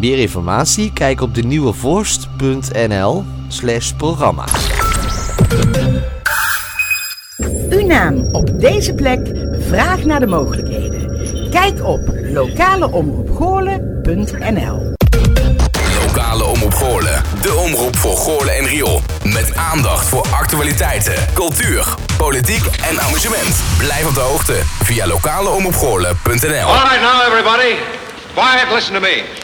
Meer informatie? Kijk op de nieuwevorst.nl slash programma's. Uw naam op deze plek, vraag naar de mogelijkheden. Kijk op lokaleomroepgoorlen.nl Lokale Omroep Goorlen. De omroep voor Goorlen en Riool. Met aandacht voor actualiteiten, cultuur, politiek en amusement. Blijf op de hoogte via lokaleomroepgoorlen.nl All right now, everybody. Quiet, listen to me.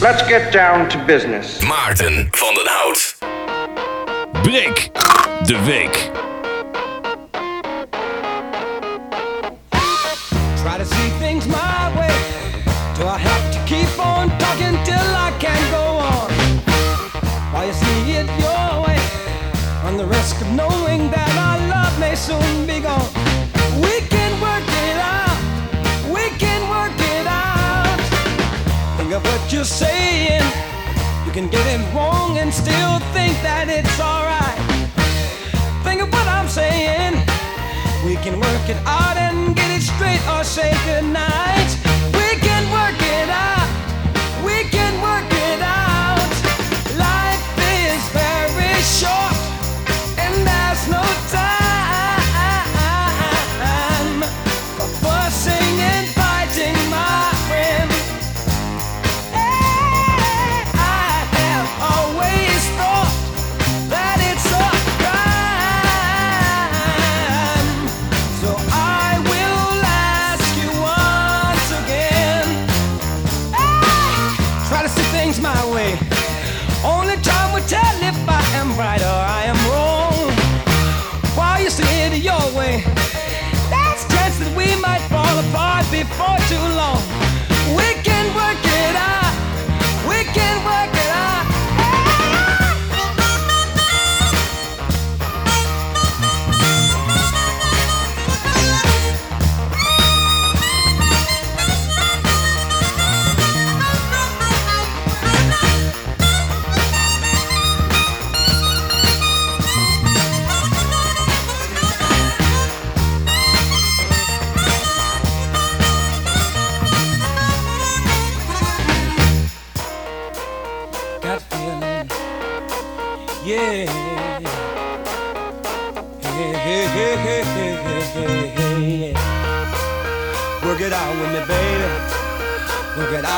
Let's get down to business. Maarten van den Hout. Break de week. Try to see things my way. Do I have to keep on talking till I can go on? While you see it your way, run the risk of knowing that our love may soon be you're saying. You can get it wrong and still think that it's alright. Think of what I'm saying. We can work it out and get it straight or say goodnight.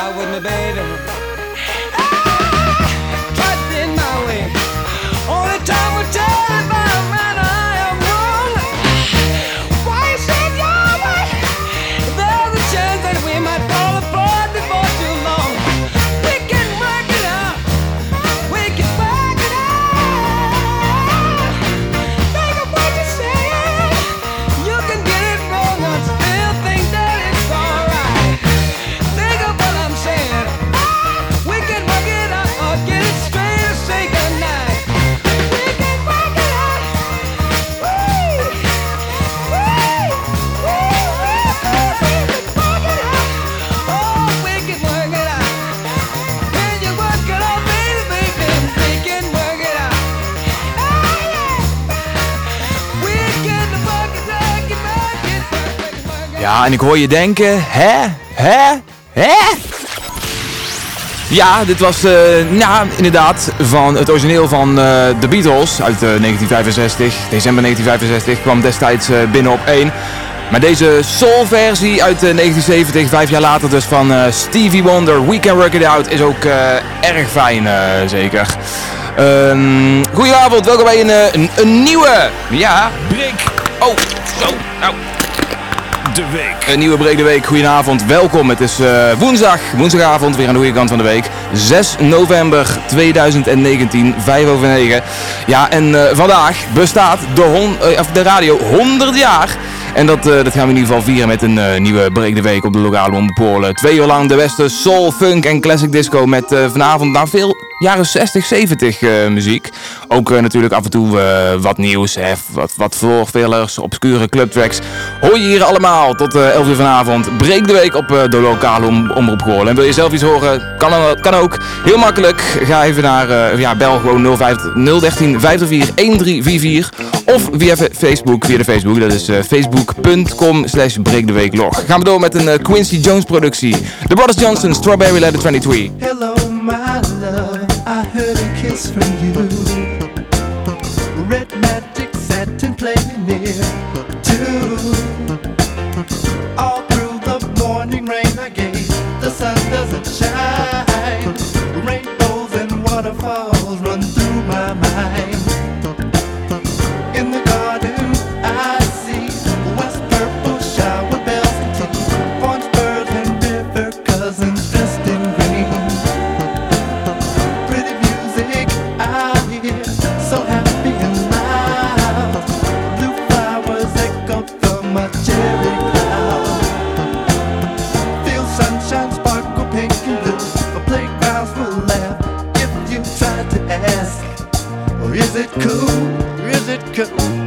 Out with me, baby. En ik hoor je denken, hè? Hè? Hè? Ja, dit was eh ja, inderdaad van het origineel van eh The Beatles uit eh, 1965. December 1965 kwam destijds eh, binnen op 1. Maar deze soul-versie uit eh, 1970, vijf jaar later dus van eh, Stevie Wonder, We Can Work It Out, is ook eh, erg fijn, eh, zeker. Ehm goedenavond, welkom bij een, eh, een, een nieuwe, ja, break. Oh, zo, nou. De week. Een nieuwe Breek de Week, goedenavond, welkom. Het is eh, woensdag, woensdagavond, weer aan de goede kant van de week. 6 november 2019, 5 over 9. Ja, en eh, vandaag bestaat de, eh, de radio 100 jaar. En dat, dat gaan we in ieder geval vieren met een nieuwe Breek de Week op de lokale omroep Twee uur lang de beste soul, funk en classic disco met vanavond nou veel jaren 60, 70 eh, muziek. Ook eh, natuurlijk af en toe eh, wat nieuws, hè, wat, wat voorfillers, obscure clubtracks. Hoor je hier allemaal tot eh 11 uur vanavond. Breek de week op de lokale om, omroep Goorlen. En wil je zelf iets horen, kan, kan ook. Heel makkelijk. Ga even naar, ja, bel gewoon 05, 013 504 1344. Of via Facebook, via de Facebook. Dat is facebook.com slash breekdeweeklog. Gaan we door met een Quincy Jones productie. The Brothers Johnson, Strawberry Letter 23. Hello, heard a kiss from you. Is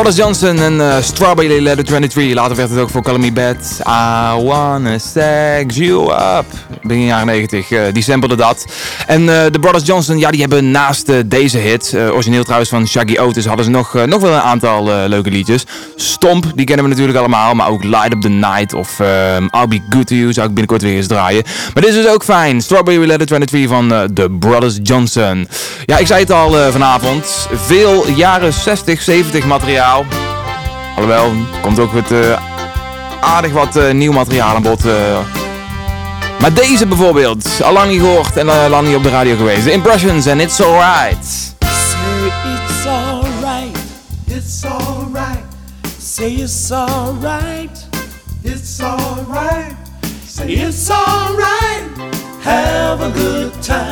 Brothers Johnson en eh, Strawberry Letter 23. Later werd het ook voor Call Me Bad. I wanna sex you up. begin jaren 90. eh, die samplede dat. En eh, de Brothers Johnson, ja, die hebben naast eh, deze hit, origineel trouwens van Shaggy Otis, hadden ze nog, nog wel een aantal leuke liedjes. Stomp, die kennen we natuurlijk allemaal, maar ook Light Up The Night of ehm, I'll Be Good To You zou ik binnenkort weer eens draaien. Maar dit is dus ook fijn. Strawberry Letter 23 van The Brothers Johnson. Ja, ik zei het al eh, vanavond. Veel jaren 60, 70 materiaal. Alhoewel, komt ook wat, eh, aardig wat eh, nieuw materiaal aan bod. Maar deze bijvoorbeeld, al lang niet gehoord en lang niet op de radio geweest. Impressions and It's Alright. Say it's alright, it's alright. Say it's alright, it's alright. Say it's alright, have a good time.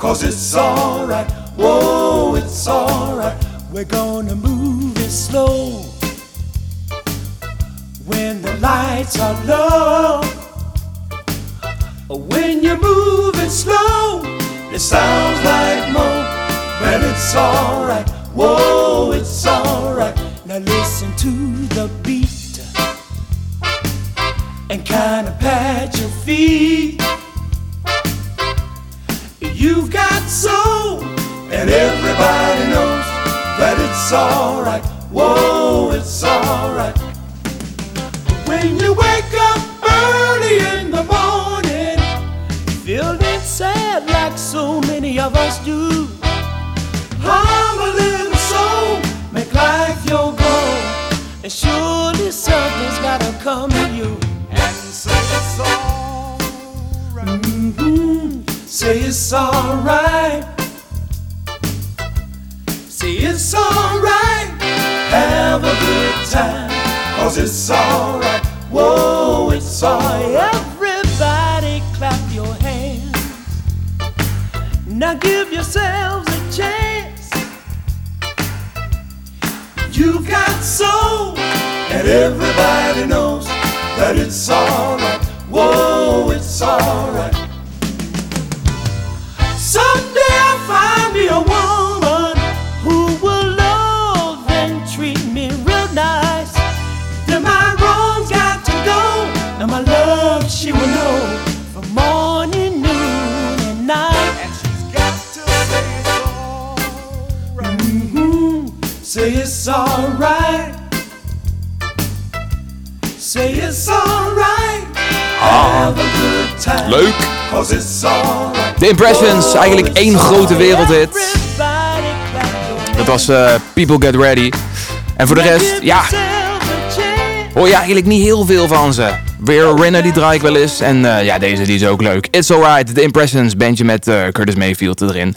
Cause it's alright, whoa, it's alright. We're gonna move it slow. When the lights are low, when you move it slow, it sounds like more. But it's alright, whoa, it's alright. Now listen to the beat and kinda pat your feet. It's alright, whoa, it's alright. When you wake up early in the morning, feeling sad like so many of us do. Hum a little soul, make life your goal, and surely something's gotta come to you. And say it's alright. hmm Say it's alright. It's alright. Have a good time, cause it's alright. Whoa, it's alright. Everybody clap your hands. Now give yourselves a chance. You've got soul, and everybody knows that it's alright. Whoa, it's alright. Someday I'll find me a Say it's alright. Say it's alright. Have a good time. Leuk. Cause it's alright. The Impressions, eigenlijk één grote wereldhit. Dat was eh, People Get Ready. En voor de rest, ja, hoor je eigenlijk niet heel veel van ze. Weer Winner, die draai ik wel eens. En eh, ja, deze die is ook leuk. It's Alright, The Impressions, bandje met eh, Curtis Mayfield erin.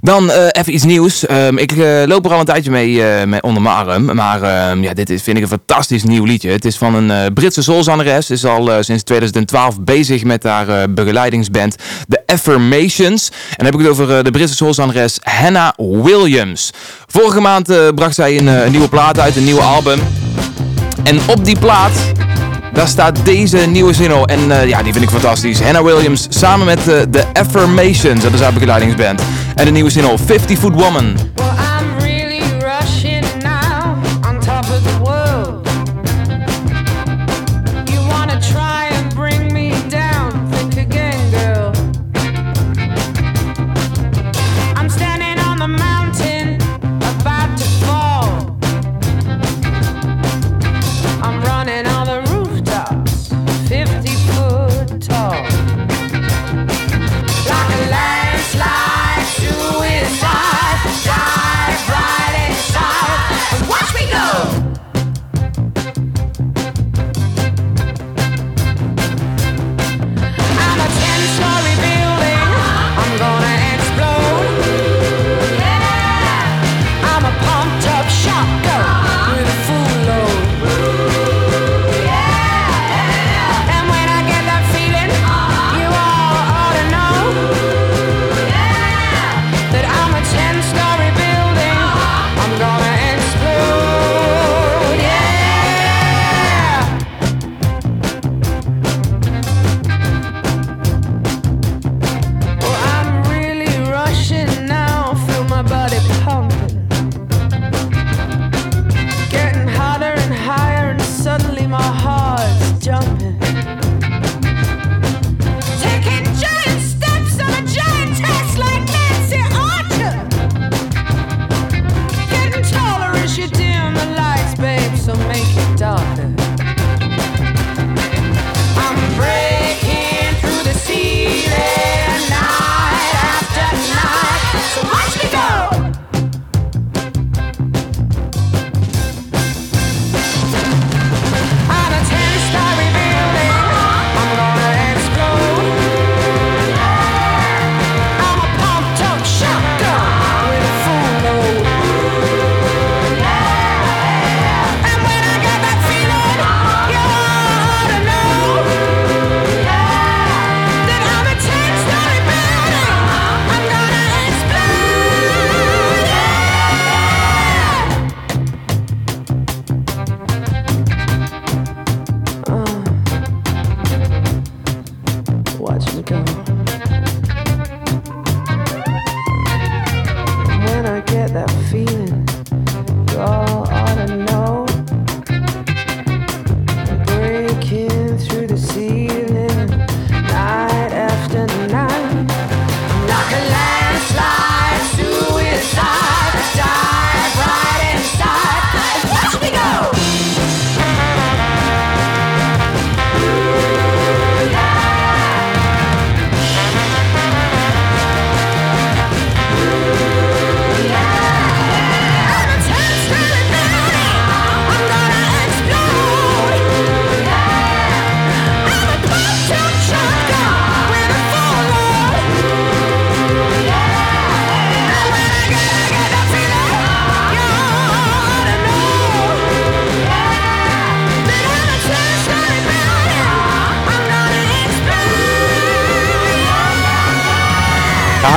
Dan eh, even iets nieuws. Ehm, ik loop er al een tijdje mee met onder mijn arm. Maar ehm, ja, dit is, vind ik een fantastisch nieuw liedje. Het is van een Britse soulzangeres. Is al sinds 2012 bezig met haar begeleidingsband The Affirmations. En dan heb ik het over de Britse soulzangeres Hannah Williams. Vorige maand bracht zij een, een nieuwe plaat uit, een nieuwe album. En op die plaat, daar staat deze nieuwe single. En eh, ja, die vind ik fantastisch. Hannah Williams samen met eh, The Affirmations, dat is haar begeleidingsband. En de nieuwe single 50 Foot Woman.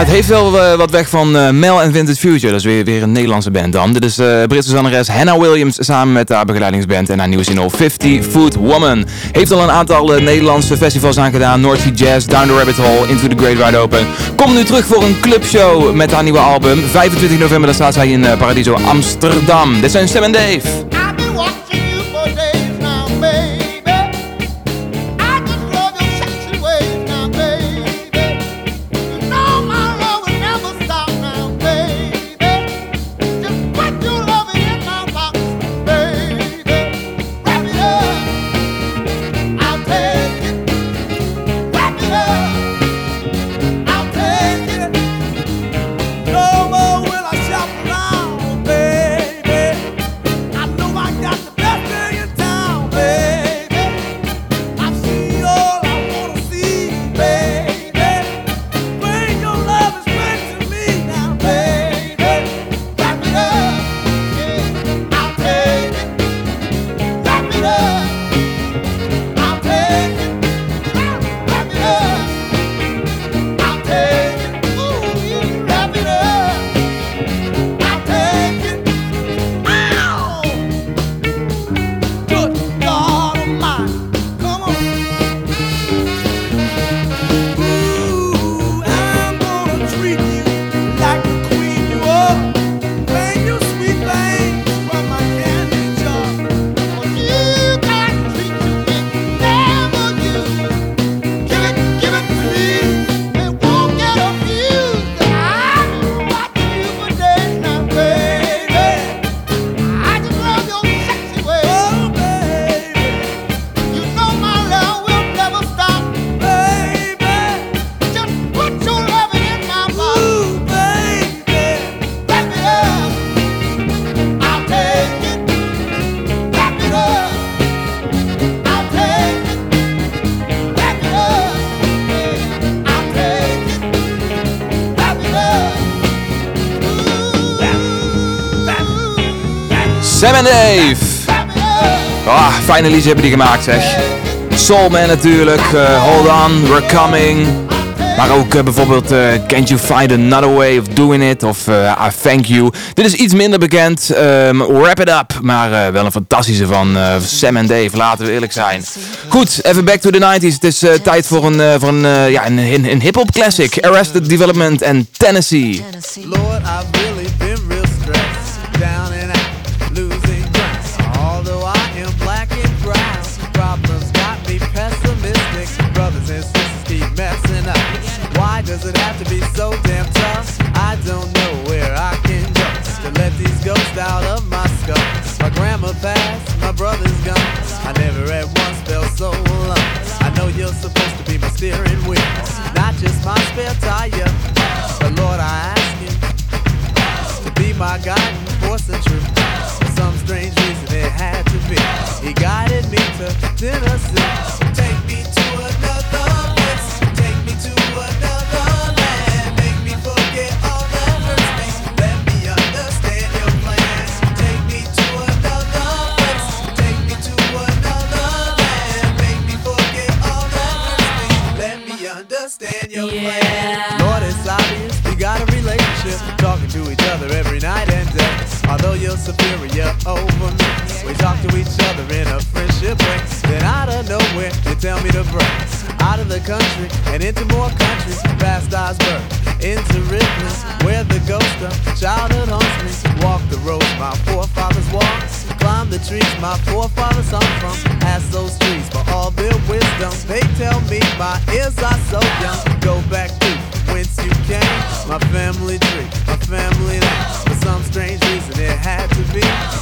Het heeft wel eh, wat weg van eh, Mel and Vintage Future. Dat is weer, weer een Nederlandse band dan. Dit is eh Britse zangeres Hannah Williams samen met haar begeleidingsband en haar nieuwe single 50 Foot Woman. Heeft al een aantal Nederlandse festivals aangedaan. North Sea Jazz, Down the Rabbit Hole, Into the Great Wide Open. Komt nu terug voor een clubshow met haar nieuwe album. 25 november, staat zij in Paradiso Amsterdam. Dit zijn Sam en Dave. Sam en Dave. Ah, fijne liedje hebben die gemaakt zeg. Soulman natuurlijk, eh, Hold On, We're Coming. Maar ook eh, bijvoorbeeld eh, Can't You Find Another Way of Doing It of I Thank You. Dit is iets minder bekend, ehm, Wrap It Up. Maar wel een fantastische van Sam en Dave, laten we eerlijk zijn. Goed, even back to the 90s. Het is tijd voor een, voor een, ja, een, een, een hip-hop classic. Arrested Development en Tennessee. Lord, does it have to be so damn tough? I don't know where I can go to let these ghosts out of my skull. My grandma passed, my brother's gone. I never at once felt so alone. I know you're supposed to be my steering wheel, not just my spare tire. But Lord, I ask you to be my guiding force and truth. For some strange reason, it had to be. He guided me to Tennessee. Each other every night and day. Although you're superior over me, we talk to each other in a friendship way. Then out of nowhere, you tell me to break out of the country and into more countries past Osborne. into rhythms where the ghost of childhood haunts me. Walk the roads my forefathers walked, climb the trees my forefathers hung from. Ask those trees for all their wisdom. They tell me my ears are so young. Go back to whence you came, my family tree, my family name. For some strange reason it had to be.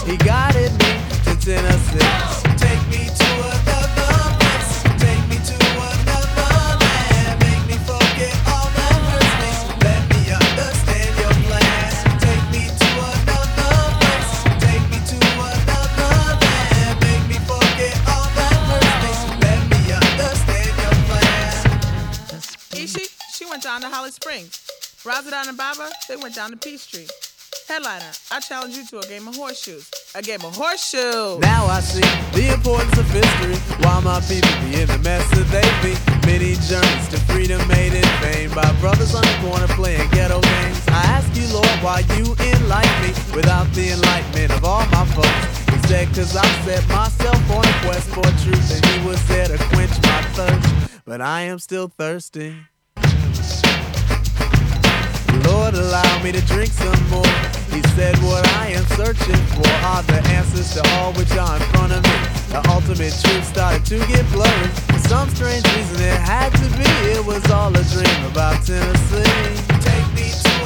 He guided me to Tennessee. Take me to another down to Holly Springs. Razadon and Baba, they went down to Peachtree. Headliner, I challenge you to a game of horseshoes. A game of horseshoes. Now I see the importance of history. Why my people be in the mess that they be. Many journeys to freedom made in vain by brothers on the corner playing ghetto games. I ask you, Lord, why you enlighten me without the enlightenment of all my folks. Instead, cause I set myself on a quest for truth and he was there to quench my thirst. But I am still thirsty. Allow me to drink some more. He said, What I am searching for are the answers to all which are in front of me. The ultimate truth started to get blurry. For some strange reason, it had to be. It was all a dream about Tennessee. Take me to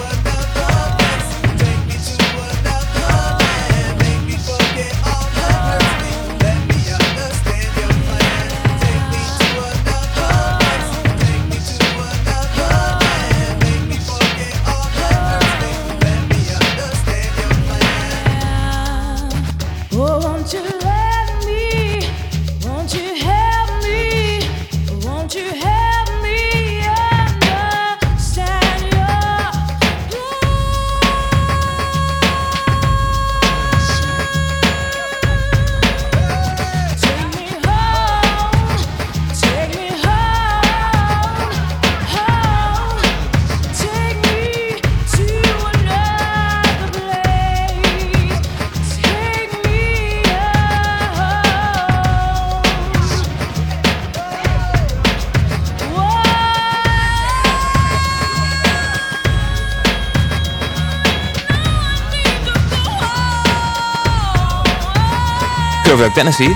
Tennessee.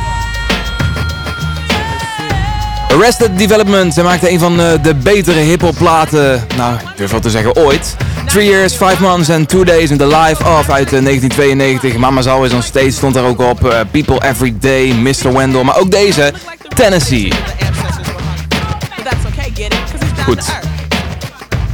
Arrested Development, zij maakte een van eh, de betere hip-hop platen, nou, ik durf wel te zeggen ooit. Three Years, Five Months and Two Days in the Life of uit eh, 1992. Mama's Always on Stage stond daar ook op. eh, People Every Day, Mr. Wendell, maar ook deze, Tennessee. But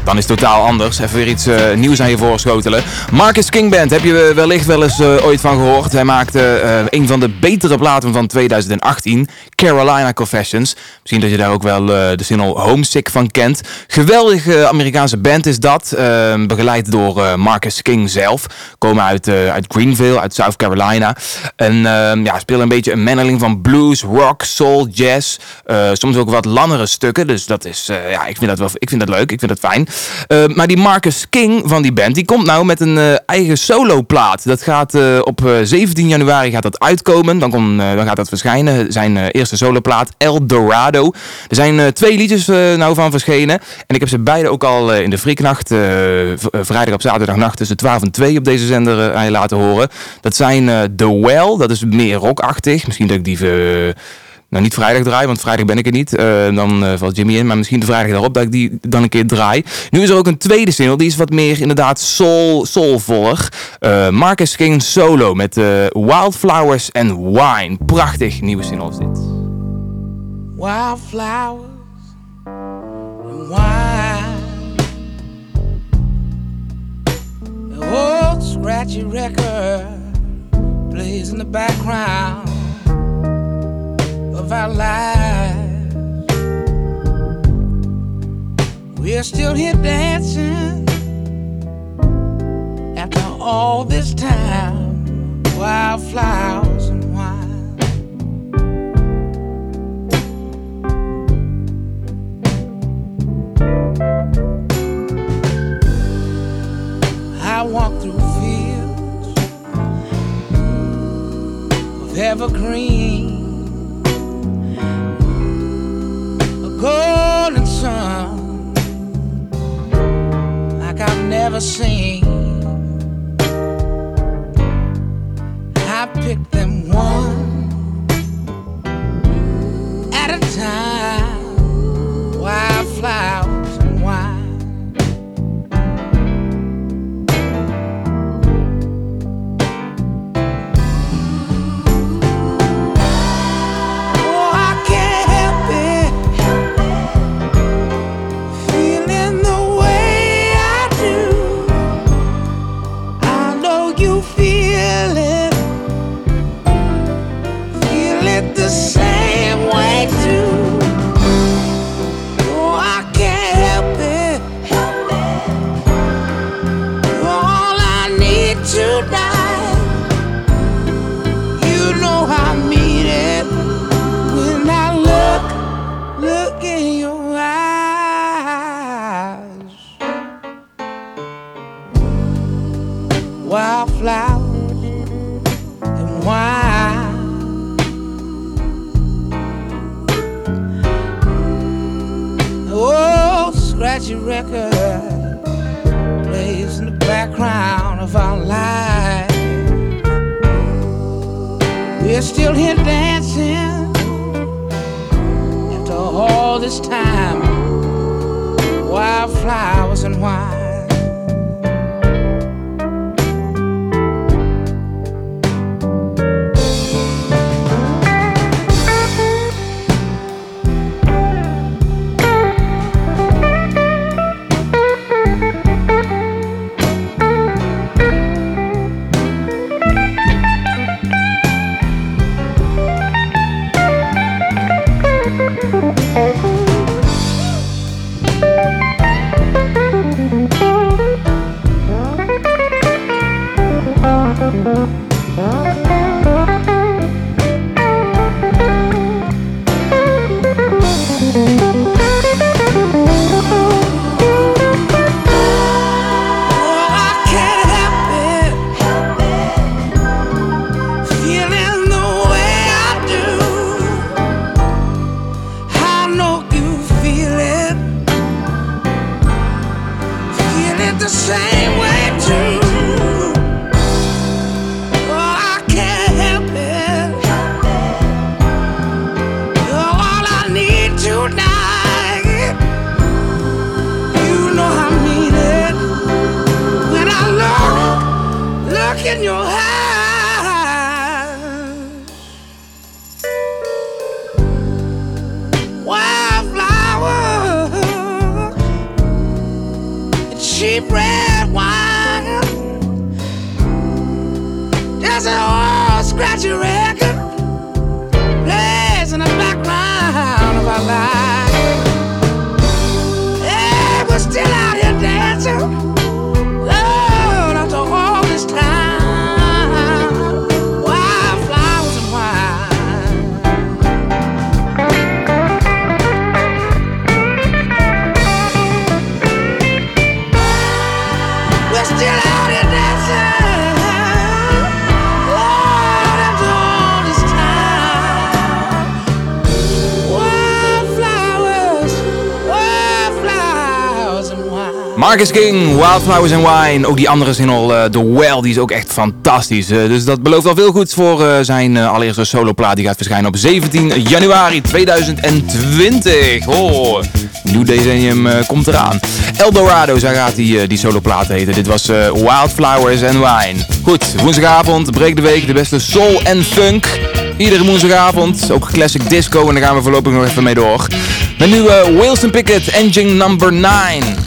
Dan is het totaal anders. Even weer iets eh, nieuws aan je voorschotelen. Marcus King Band, heb je wellicht wel eens eh, ooit van gehoord. Hij maakte eh, een van de betere platen van 2018. Carolina Confessions. Misschien dat je daar ook wel eh, de single Homesick van kent. Geweldige Amerikaanse band is dat. eh, begeleid door eh, Marcus King zelf. Komen uit, eh, uit Greenville, uit South Carolina. En eh, ja, spelen een beetje een mengeling van blues, rock, soul, jazz. eh, soms ook wat langere stukken. Dus dat is, eh, ja, ik vind dat wel, ik vind dat leuk. Ik vind dat fijn. Eh, maar die Marcus King van die band, die komt nou met een eh, eigen soloplaat. Dat gaat eh, op eh, 17 januari gaat dat uitkomen. Dan, kom, eh, dan gaat dat verschijnen. Zijn eerste soloplaat, El Dorado. Er zijn twee liedjes nou van verschenen. En ik heb ze beide ook al in de Friknacht, vrijdag op zaterdagnacht tussen 12 en 2 op deze zender aan je laten horen. Dat zijn The Well, dat is meer rockachtig. Misschien dat ik die... nou, niet vrijdag draai, want vrijdag ben ik er niet. Eh, dan eh, valt Jimmy in. Maar misschien de vrijdag daarop dat ik die dan een keer draai. Nu is er ook een tweede single. Die is wat meer inderdaad soul, soulvoller. Eh, Marcus King solo met Wildflowers and Wine. Prachtig nieuwe single is dit. wildflowers wine. The old scratchy record plays in the background of our lives. We're still here dancing after all this time. Wildflowers and wine. I walk through fields of evergreen, golden sun ever seen. I pick them one at a time. King, Wildflowers and Wine. Ook die andere single, eh, The Well, die is ook echt fantastisch. Eh, dus dat belooft al veel goeds voor eh, zijn allereerste soloplaat. Die gaat verschijnen op 17 januari 2020. Oh, nieuw decennium komt eraan. Eldorado, zo gaat die, die soloplaat heten. Dit was Wildflowers and Wine. Goed, woensdagavond, breek de week, de beste soul en funk. Iedere woensdagavond, ook classic disco en daar gaan we voorlopig nog even mee door. Met nu Wilson Pickett, Engine Number 9.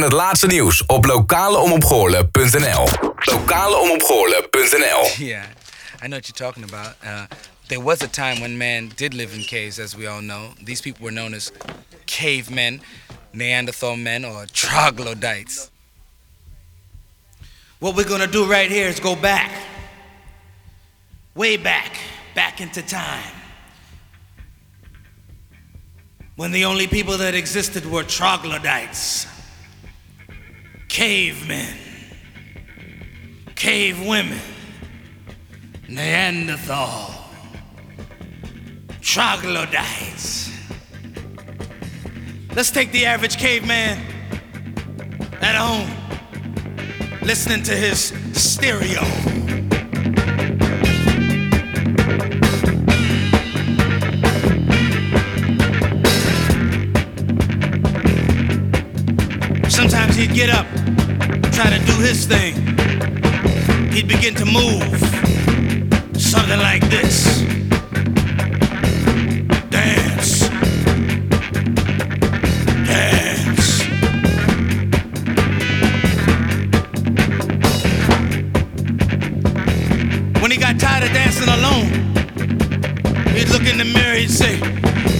En het laatste nieuws op lokaleomopgoorlen.nl. Lokaleomopgoorlen.nl Yeah, I know what you're talking about. Uh, there was a time when man did live in caves, as we all know. These people were known as cavemen, Neanderthal men, or troglodytes. What we're gonna do right here is go back. Way back. Back into time. When the only people that existed were troglodytes. Cavemen. Cave women. Neanderthal. Troglodytes. Let's take the average caveman at home listening to his stereo. Sometimes he'd get up, try to do his thing. He'd begin to move. Something like this. Dance. Dance. When he got tired of dancing alone, he'd look in the mirror, he'd say,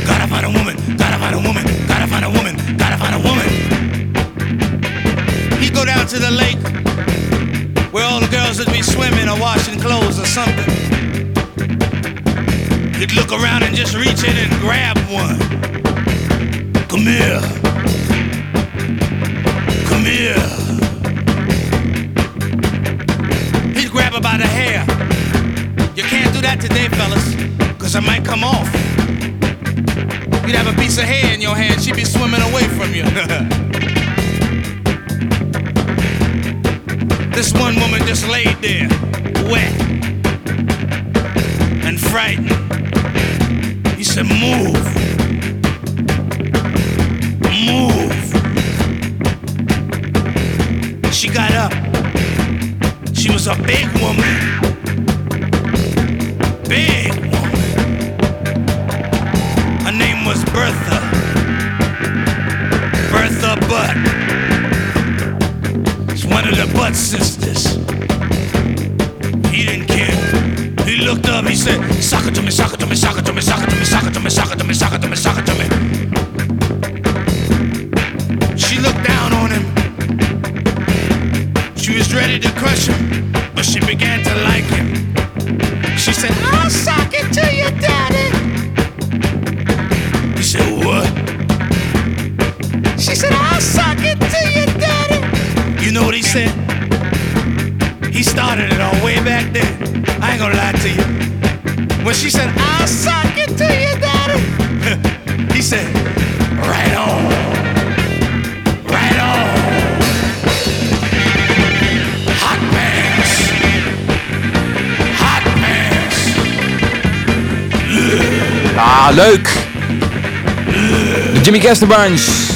Gotta find a woman, gotta find a woman, gotta find a woman, gotta find a woman. To the lake where all the girls would be swimming or washing clothes or something. He'd look around and just reach in and grab one. Come here. Come here. He'd grab her by the hair. You can't do that today, fellas, because it might come off. You'd have a piece of hair in your hand, she'd be swimming away from you. this one woman just laid there, wet and frightened. He said, Move. Move. She got up. She was a big woman. Said, Suck it to me, suck Ah, leuk! De Jimmy Bunch.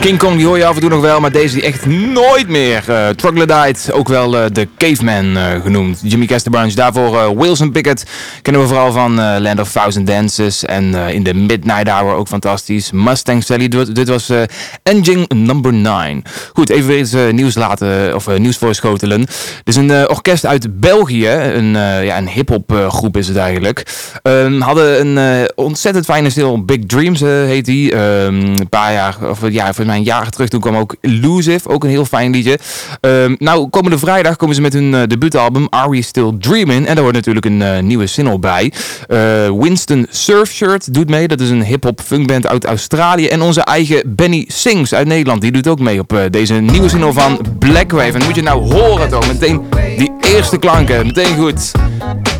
King Kong die hoor je af en toe nog wel, maar deze die echt nooit meer. Eh Troglodyte, ook wel eh, de Caveman eh, genoemd. Jimmy Bunch, daarvoor Wilson Pickett. We vooral van eh, Land of Thousand Dances. En eh, in de Midnight Hour ook fantastisch. Mustang Sally, dit, was eh, Engine Number 9. Goed, even weer eens nieuws laten, of nieuws voorschotelen. Dit is een orkest uit België. Een, ja, een hip-hop groep is het eigenlijk. Ehm, hadden een ontzettend fijne stil. Big Dreams heet die. Ehm, een paar jaar, of ja, volgens mij een jaar terug. Toen kwam ook Elusive, ook een heel fijn liedje. Ehm, nou, komende vrijdag komen ze met hun debuutalbum Are We Still Dreaming? En daar hoort natuurlijk een nieuwe single Eh, Winston Surfshirt doet mee. Dat is een hip-hop funkband uit Australië. En onze eigen Benny Sings uit Nederland. Die doet ook mee op eh, deze nieuwe single van Blackwave. En moet je nou horen toch? Meteen die eerste klanken. Meteen goed.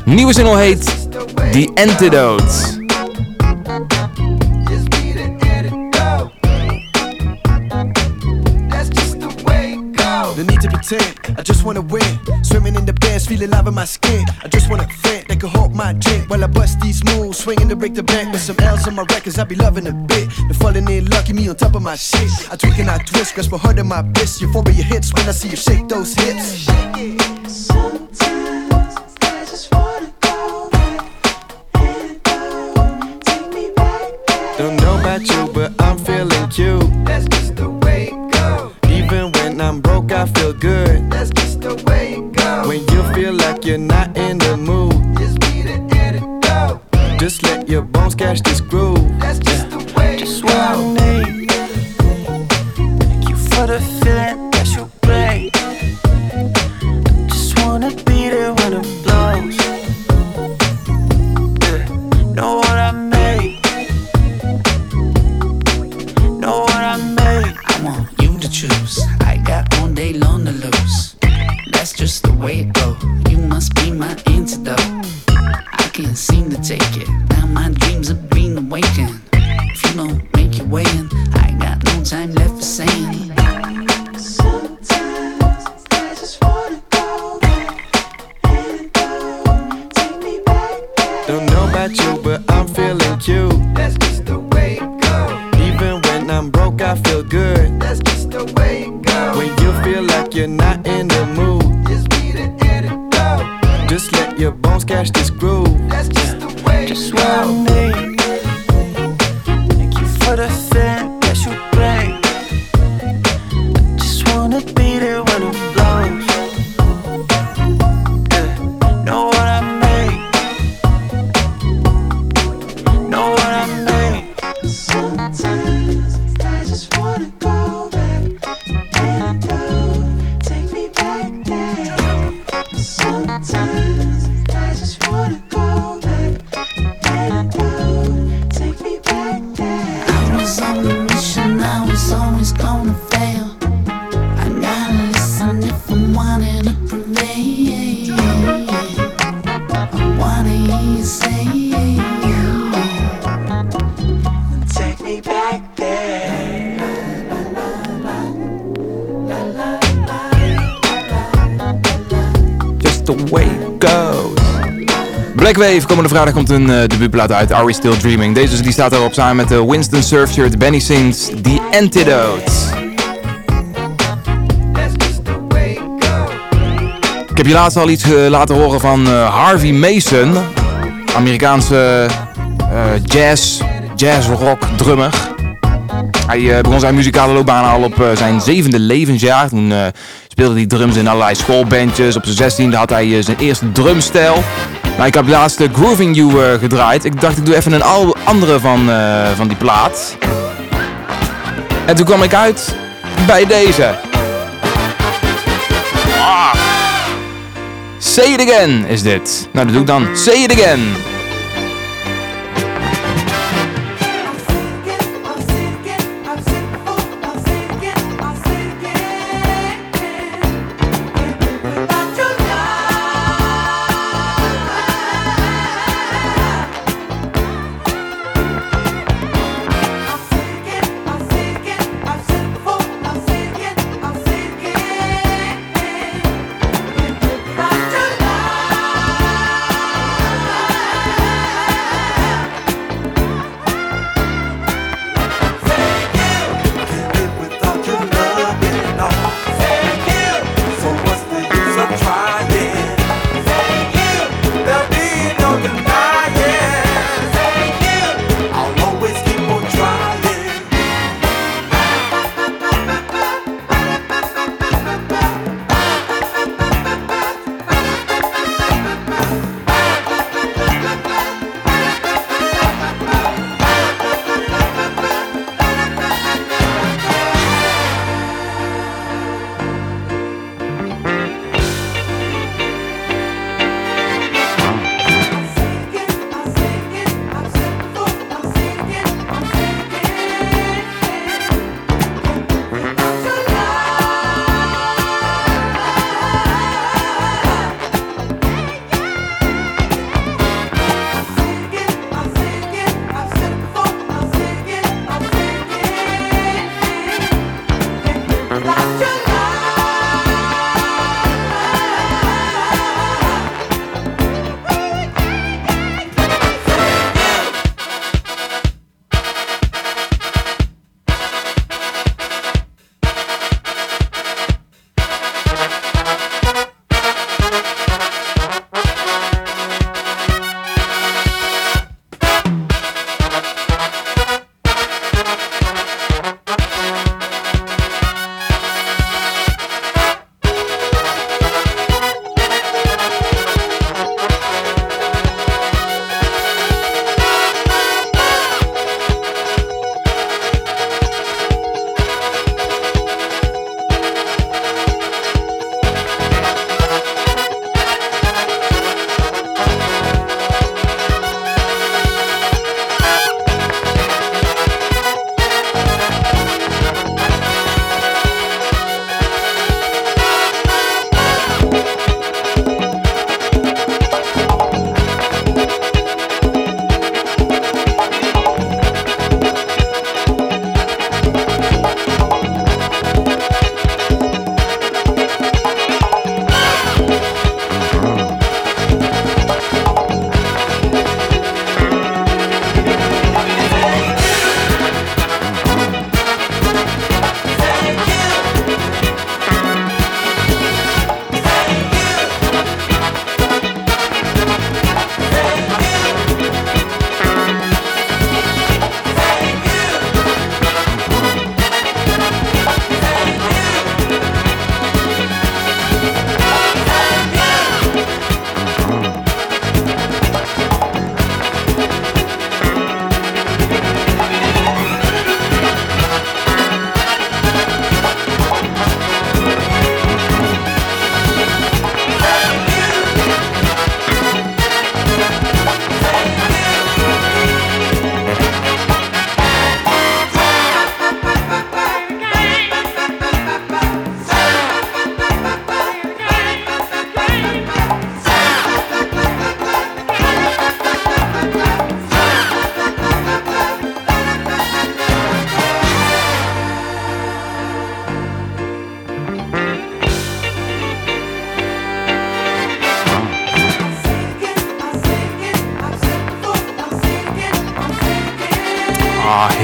Nieuwe single heet The Antidote. No need to pretend, I just wanna win. Swimming in the bands, feeling alive in my skin. I just wanna vent, they can hold my drink while I bust these moves. Swinging to break the bank with some L's on my records, I be loving a bit. The falling in lucky me on top of my shit. I tweak and I twist, grasp a heart in my bliss. Euphoria hits when I see you shake those hips. Don't know about you, but I'm feeling cute. I feel good. That's just the way it goes. When you feel like you're not in the mood, just be the antidote. Just let your bones catch this groove. That's just yeah. the way it goes. Just wanna Thank you for the. Komende vrijdag komt een uh, debuutplaat uit, Are We Still Dreaming. Deze die staat daarop samen met eh, Winston Surfshirt, Benny Sings, The Antidote. Ik heb je laatst al iets eh, laten horen van Harvey Mason, Amerikaanse jazz, jazz-rock drummer. Hij begon zijn muzikale loopbaan al op zijn zevende levensjaar. Toen speelde hij drums in allerlei schoolbandjes. Op zijn zestiende had hij zijn eerste drumstijl. Ik heb laatst de Grooving You eh, gedraaid. Ik dacht ik doe even een andere van, eh, van die plaat. En toen kwam ik uit bij deze. Ah. Say it again is dit. Nou, dat doe ik dan. Say it again.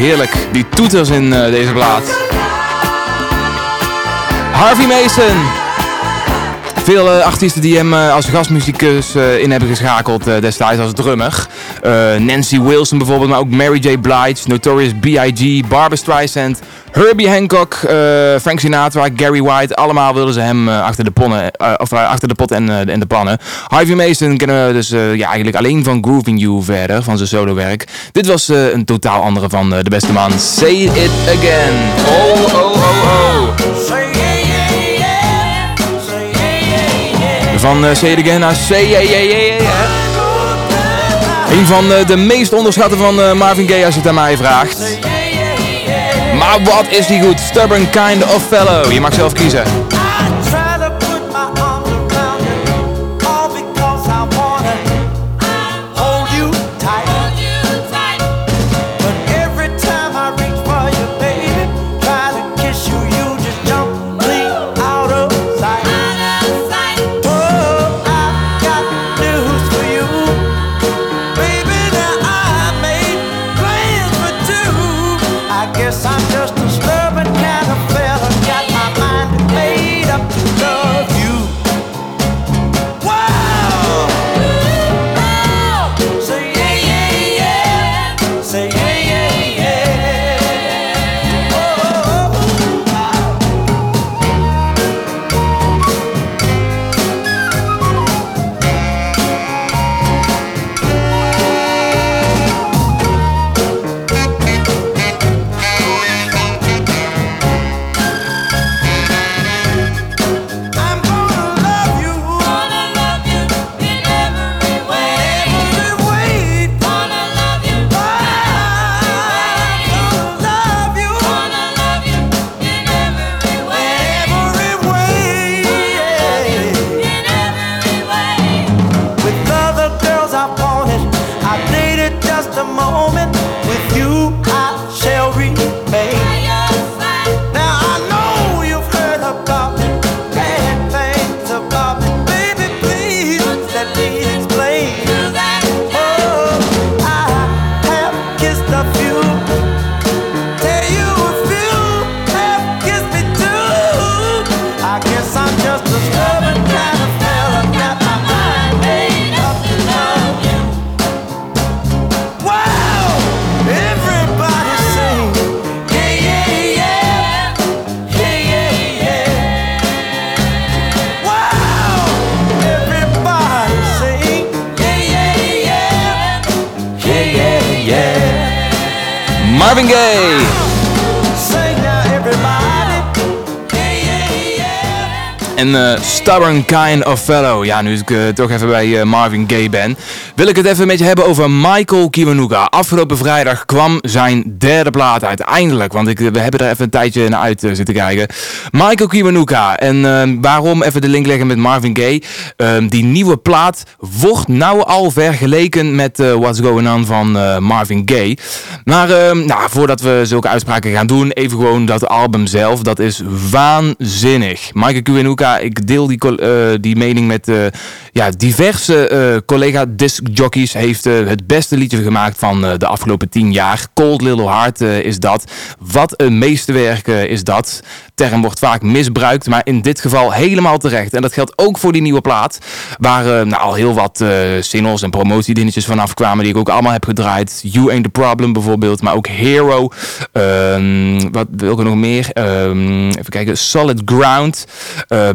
Heerlijk. Die toeters in eh, deze plaat. Harvey Mason. Veel eh, artiesten die hem eh, als gastmuzikus in hebben geschakeld destijds als drummer. Nancy Wilson bijvoorbeeld, maar ook Mary J. Blige, Notorious B.I.G., Barbara Streisand, Herbie Hancock, eh, Frank Sinatra, Gary White. Allemaal wilden ze hem eh, achter, de ponnen, eh, of, achter de pot en, en de pannen. Harvey Mason kennen we dus eh, ja, eigenlijk alleen van Grooving You verder, van zijn solowerk. Dit was eh, een totaal andere van de beste man. Say It Again. Oh, oh, oh, oh. Van uh, Say It Again naar Say Yeah Yeah Yeah Yeah. yeah. Een van de meest onderschatten van Marvin Gaye als je het aan mij vraagt. Wat is die goed? Stubborn Kind of Fellow. Je mag zelf kiezen. Everybody. En eh, Stubborn Kind of Fellow. Ja, nu ik eh, toch even bij eh, Marvin Gaye ben. Wil ik het even met je hebben over Michael Kiwanuka. Afgelopen vrijdag kwam zijn derde plaat uit. Eindelijk, want ik, we hebben er even een tijdje naar uit eh, zitten kijken. Michael Kiwanuka. En eh, waarom even de link leggen met Marvin Gaye. Ehm, die nieuwe plaat wordt nou al vergeleken met eh, What's Going On van eh, Marvin Gaye. Maar ehm, nou, voordat we zulke uitspraken gaan doen, even gewoon dat album zelf. Dat is waanzinnig. Michael Kiwanuka, ik deel die, die mening met ja, diverse eh, collega disc jockeys. Heeft eh, het beste liedje gemaakt van eh, de afgelopen tien jaar. Cold Little Heart eh, is dat. Wat een meesterwerk is dat. Term wordt vaak misbruikt, maar in dit geval helemaal terecht. En dat geldt ook voor die nieuwe plaat. Waar nou, al heel wat singles en promotiedingetjes vanaf kwamen. Die ik ook allemaal heb gedraaid. You Ain't The Problem bijvoorbeeld. Maar ook Hero. Ehm, wat wil ik nog meer? Ehm, even kijken. Solid Ground.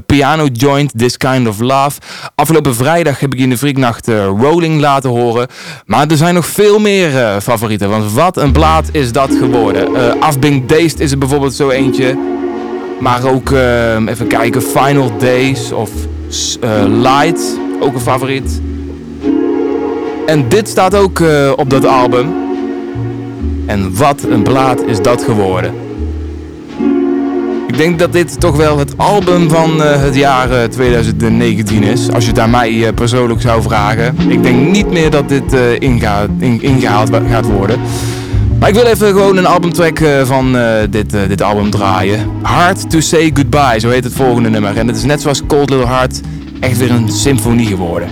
Piano Joint. This Kind of Love. Afgelopen vrijdag heb ik in de Freaknacht Rolling laten horen. Maar er zijn nog veel meer eh, favorieten. Want wat een plaat is dat geworden. Eh I've Been Dazed is er bijvoorbeeld zo eentje. Maar ook, ehm, even kijken, Final Days of eh, Light, ook een favoriet. En dit staat ook eh, op dat album. En wat een plaat is dat geworden. Ik denk dat dit toch wel het album van eh, het jaar eh, 2019 is. Als je het aan mij eh, persoonlijk zou vragen. Ik denk niet meer dat dit eh, ingehaald gaat worden. Maar ik wil even gewoon een albumtrack eh, van eh, dit, eh, dit album draaien. Hard to Say Goodbye, zo heet het volgende nummer. En het is net zoals Cold Little Heart echt weer een symfonie geworden.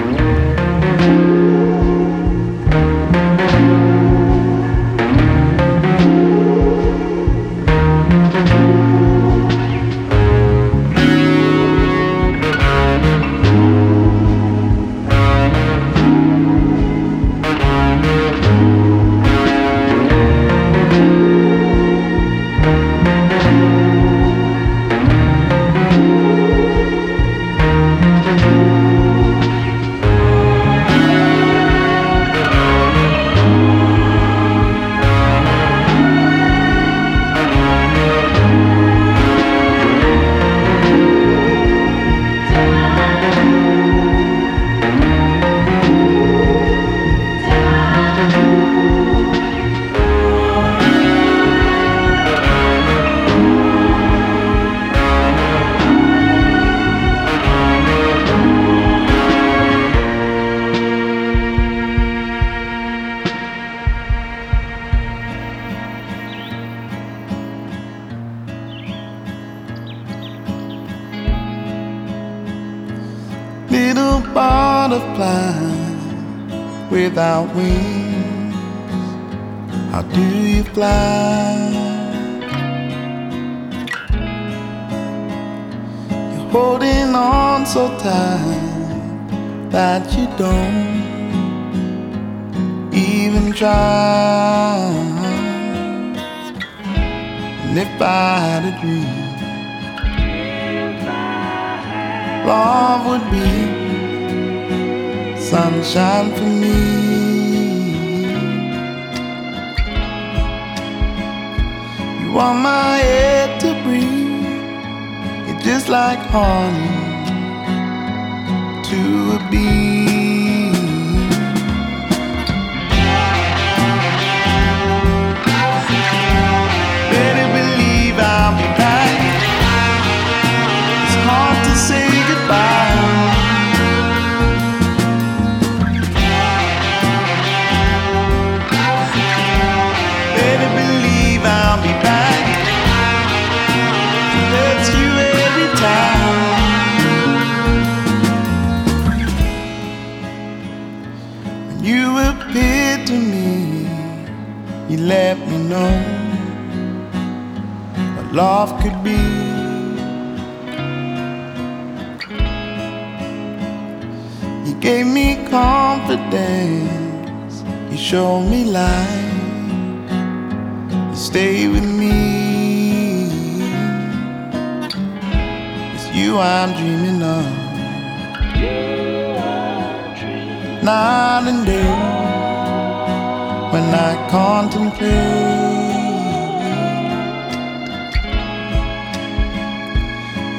When I contemplate.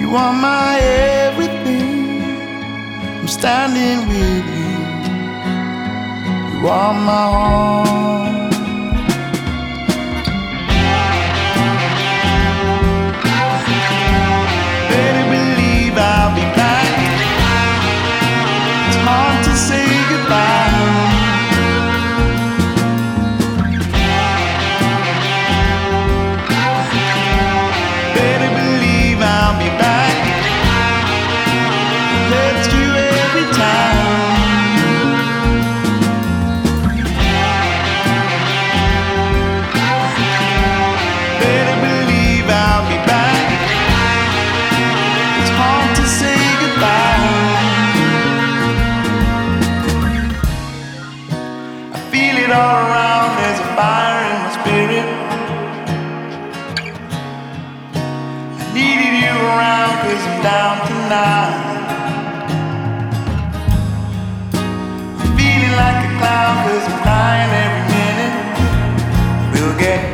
You are my everything. I'm standing with you. You are my all.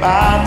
We'll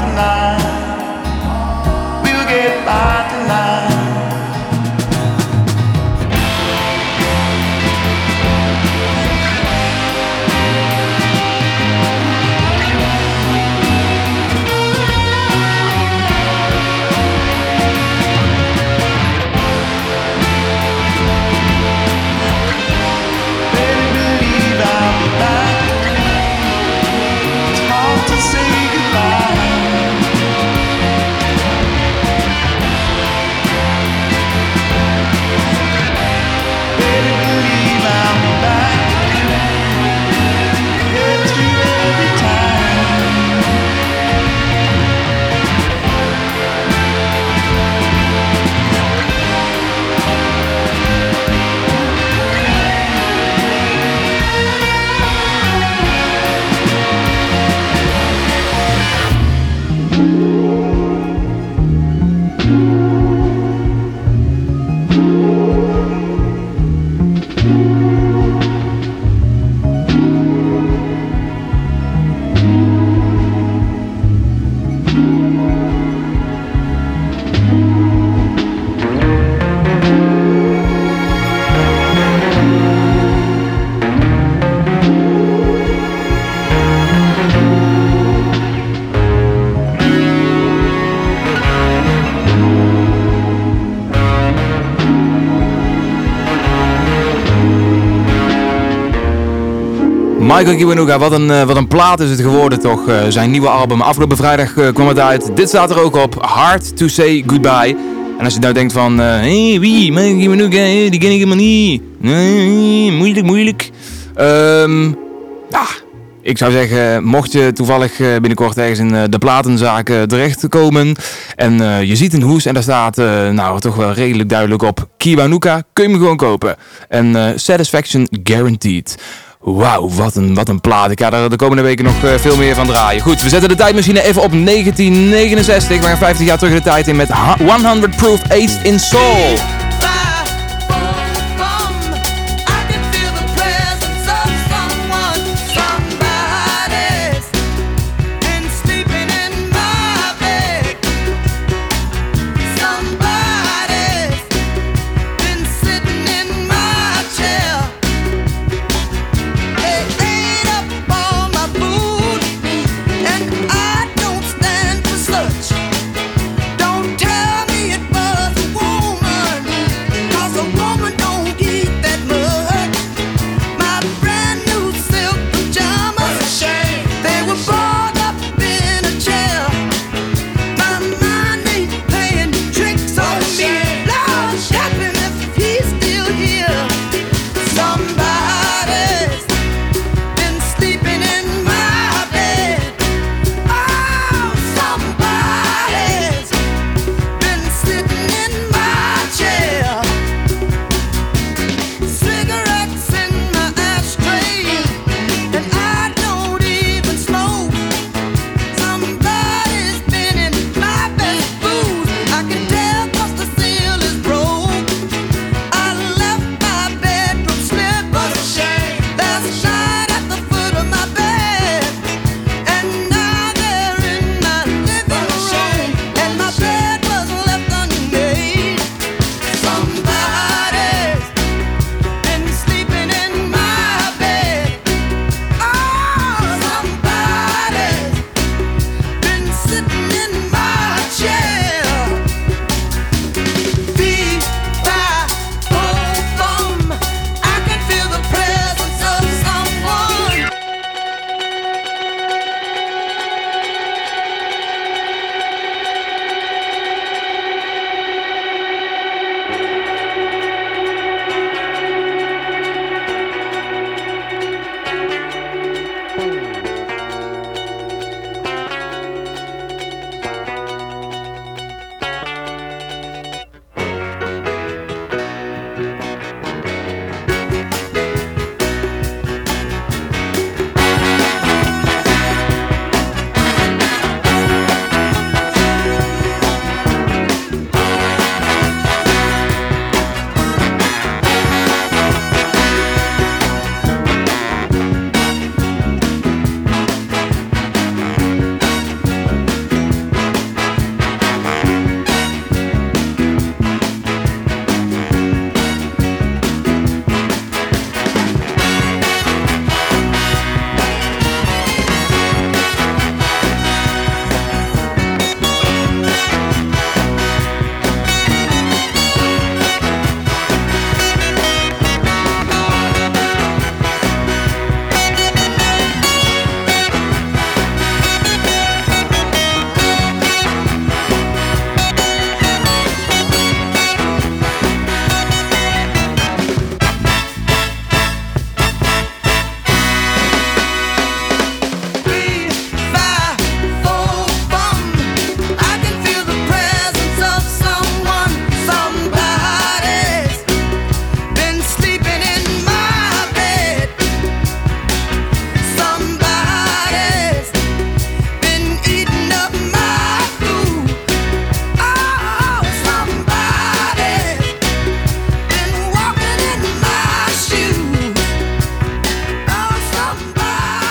Michael Kiwanuka, wat een, eh, wat een plaat is het geworden toch. eh, zijn nieuwe album. Afgelopen vrijdag eh, kwam het uit. Dit staat er ook op. Hard to say goodbye. En als je nou denkt van, hé hey, wie, Michael Kiwanuka, die ken ik helemaal niet. Nee, moeilijk, moeilijk. Ehm, Ik zou zeggen, mocht je toevallig binnenkort ergens in de platenzaak terechtkomen en je ziet een hoes en daar staat nou toch wel redelijk duidelijk op Kiwanuka, kun je hem gewoon kopen. En Satisfaction Guaranteed. Wauw, wat een, wat een plaat. Ik ga er de komende weken nog eh, veel meer van draaien. Goed, we zetten de tijdmachine even op 1969. We gaan 50 jaar terug de tijd in met ha- 100 Proof Ace in Soul.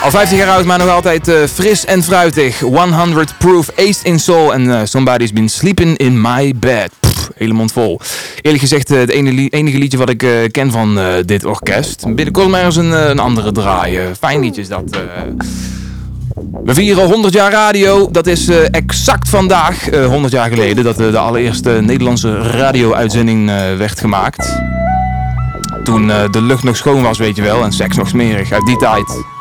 Al 50 jaar oud, maar nog altijd eh, fris en fruitig. 100 Proof Ace in Soul en eh, Somebody's Been Sleeping in My Bed. Hele mond vol. Eerlijk gezegd, eh, het enige liedje wat ik ken van dit orkest. Binnenkort maar eens een, een andere draaien. Fijn liedje is dat. We vieren 100 jaar radio. Dat is exact vandaag, eh, 100 jaar geleden, dat de allereerste Nederlandse radio-uitzending werd gemaakt. Toen de lucht nog schoon was, weet je wel, en seks nog smerig uit die tijd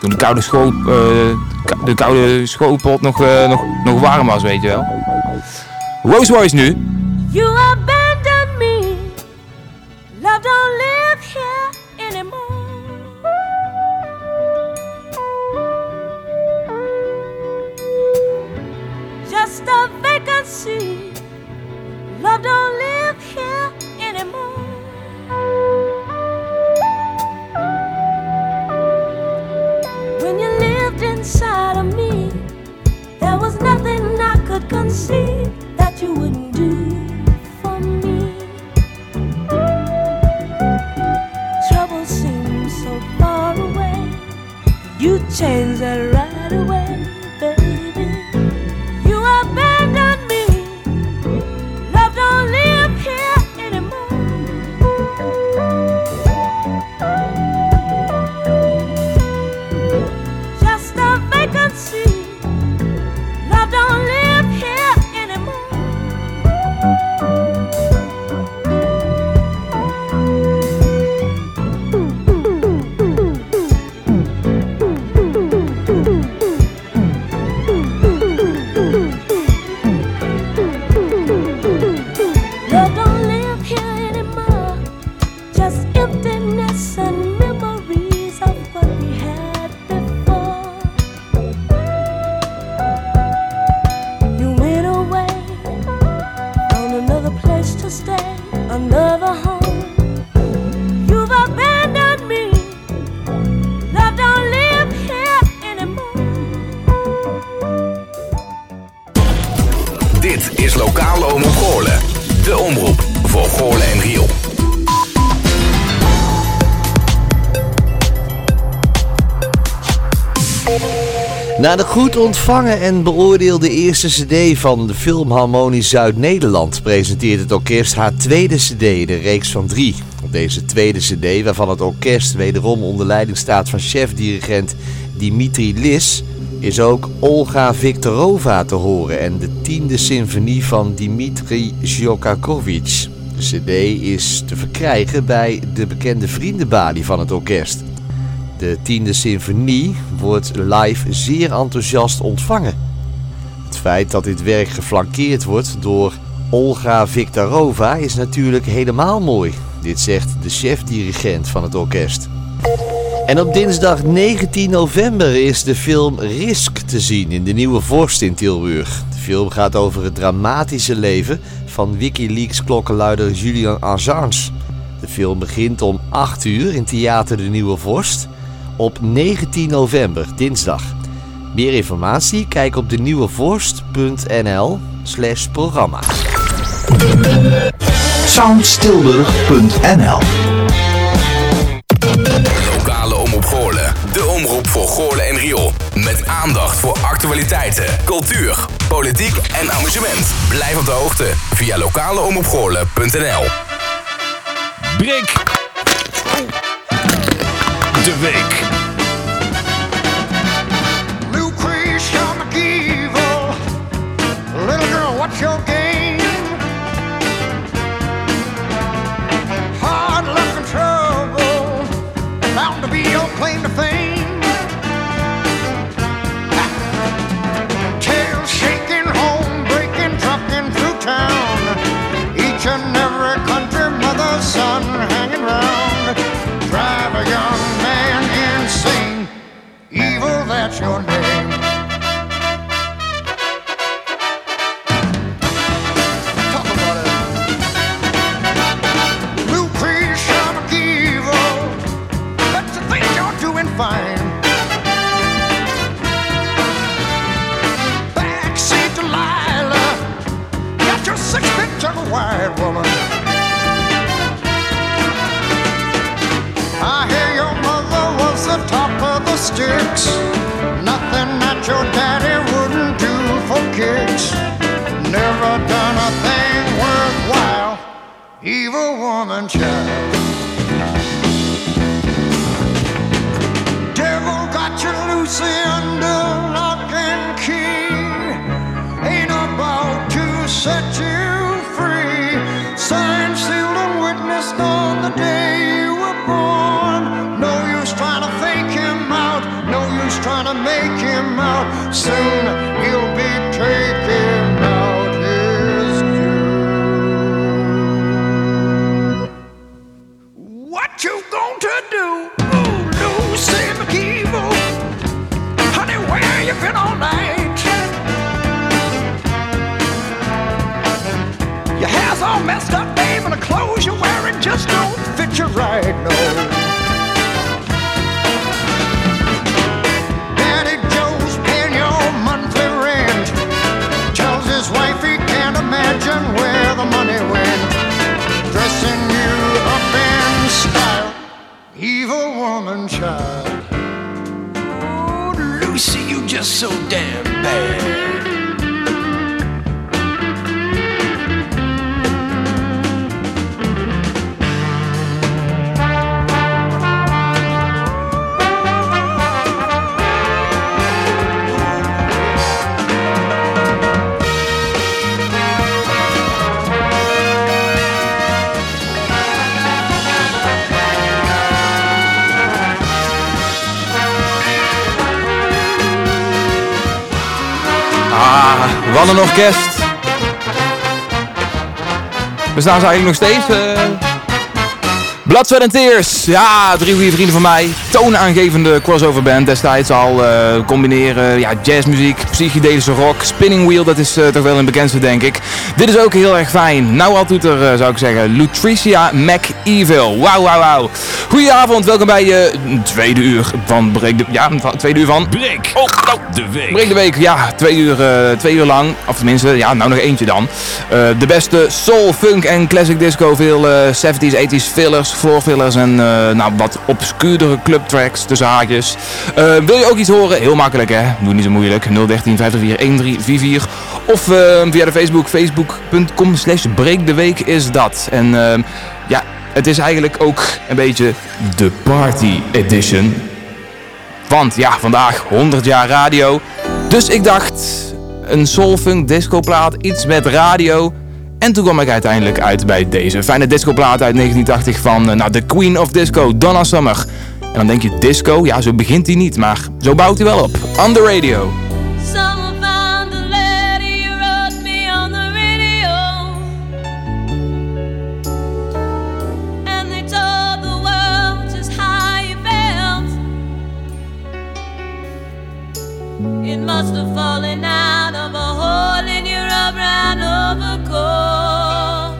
toen de koude, school, eh, de koude schoolpot nog, eh, nog, nog warm was, weet je wel. Rose Royce nu. You abandoned me. Love don't live here anymore. Just a vacancy. Love don't live here anymore. See that you wouldn't do for me. Trouble seems so far away. You change that right away, Na de goed ontvangen en beoordeelde eerste cd van de Filmharmonie Zuid-Nederland presenteert het orkest haar tweede cd, de reeks van drie. Op deze tweede cd, waarvan het orkest wederom onder leiding staat van chef-dirigent Dimitri Lis, is ook Olga Viktorova te horen en de tiende symfonie van Dimitri Shostakovich. De cd is te verkrijgen bij de bekende vriendenbalie van het orkest. De tiende symfonie wordt live zeer enthousiast ontvangen. Het feit dat dit werk geflankeerd wordt door Olga Viktorova is natuurlijk helemaal mooi. Dit zegt de chef-dirigent van het orkest. En op dinsdag 19 november is de film Risk te zien in de Nieuwe Vorst in Tilburg. De film gaat over het dramatische leven van Wikileaks klokkenluider Julian Assange. De film begint om 8 uur in Theater de Nieuwe Vorst op 19 november, dinsdag. Meer informatie kijk op denieuwevorst.nl slash programma. Soundstilburg.nl Lokale Omroep Goorlen. De omroep voor Goorlen en Riool. Met aandacht voor actualiteiten, cultuur, politiek en amusement. Blijf op de hoogte via lokaleomroepgoorlen.nl Brik de week. Little your game? Hard luck and trouble, bound to be your claim to fame. Tail shaking, home breaking, trucking through town. Each and every country mother's son hanging round. Drive a young man insane. Evil, that's your name. Woman child. Wat een orkest. Bestaan ze eigenlijk nog steeds? eh? Blood. Ja, drie goede vrienden van mij. Toonaangevende crossover band destijds al. eh, combineren ja, jazzmuziek, psychedelische rock, spinning wheel. Dat is eh, toch wel een bekendste denk ik. Dit is ook heel erg fijn. Nou al doet er, zou ik zeggen, Lutricia McEvil. Wauw, wauw, wauw. Goedenavond, welkom bij je tweede uur van Breek de... Ja, tweede uur van... Breek Oh, nou, de week. Breek de week, ja, twee uur, eh, twee uur lang. Of tenminste, ja, nou nog eentje dan. Eh, de beste soul, funk en classic disco. Veel eh, 70s, 80s fillers, voorfillers en eh, nou, wat obscuurdere clubtracks tussen haakjes. Eh, wil je ook iets horen? Heel makkelijk hè, doe niet zo moeilijk. 013 504 1344 of eh, via de Facebook, facebook.com slash breek de week is dat. En eh, het is eigenlijk ook een beetje de party edition. Want ja, vandaag 100 jaar radio. Dus ik dacht, een soulfunk discoplaat, iets met radio. En toen kwam ik uiteindelijk uit bij deze fijne discoplaat uit 1980 van eh, nou, de Queen of Disco, Donna Summer. En dan denk je, disco? Ja, zo begint hij niet, maar zo bouwt hij wel op. On the radio. Must have fallen out of a hole in your brown overcoat.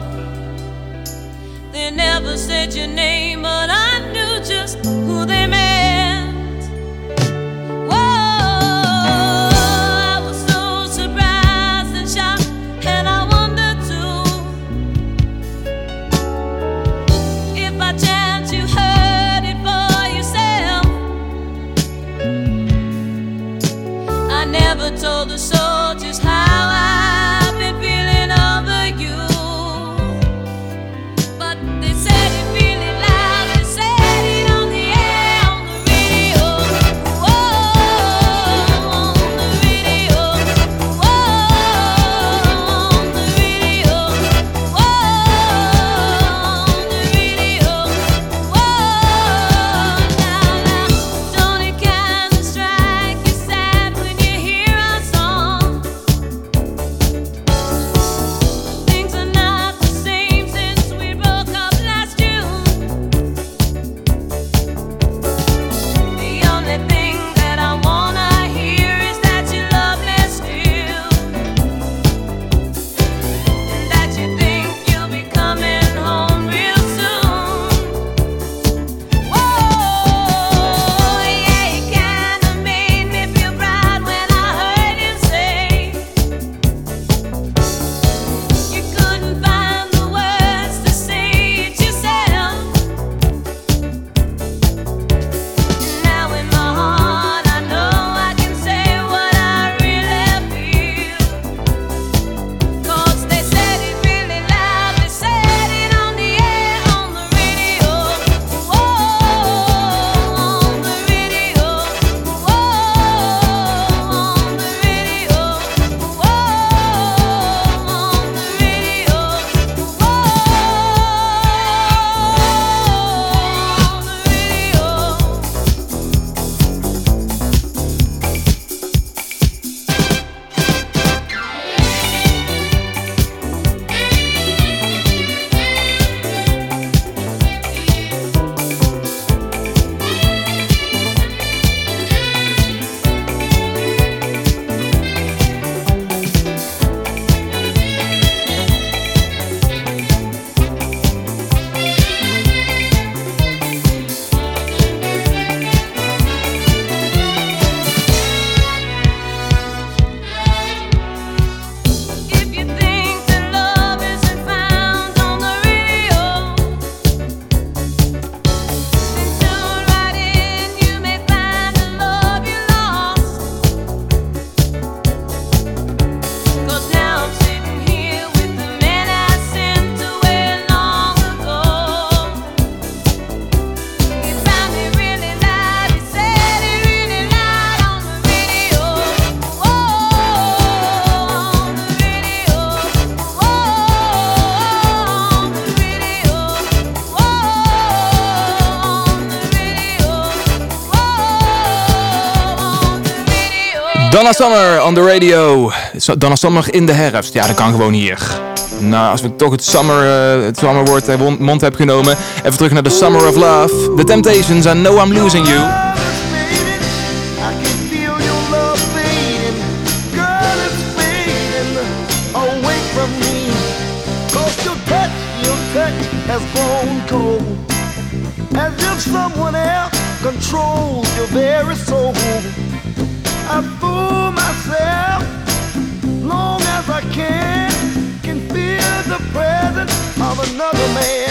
They never said your name, but I knew just who they meant. Donna Summer on the radio. Donna Summer in de herfst. Ja, dat kan gewoon hier. Nou, als we toch het summer, eh, het mond, mond hebben genomen. Even terug naar de Summer of Love. The Temptations and Know I'm Losing You. Cause your touch, your touch has grown cold. As if someone else controls your very soul. I fool myself long as I can. Can feel the presence of another man.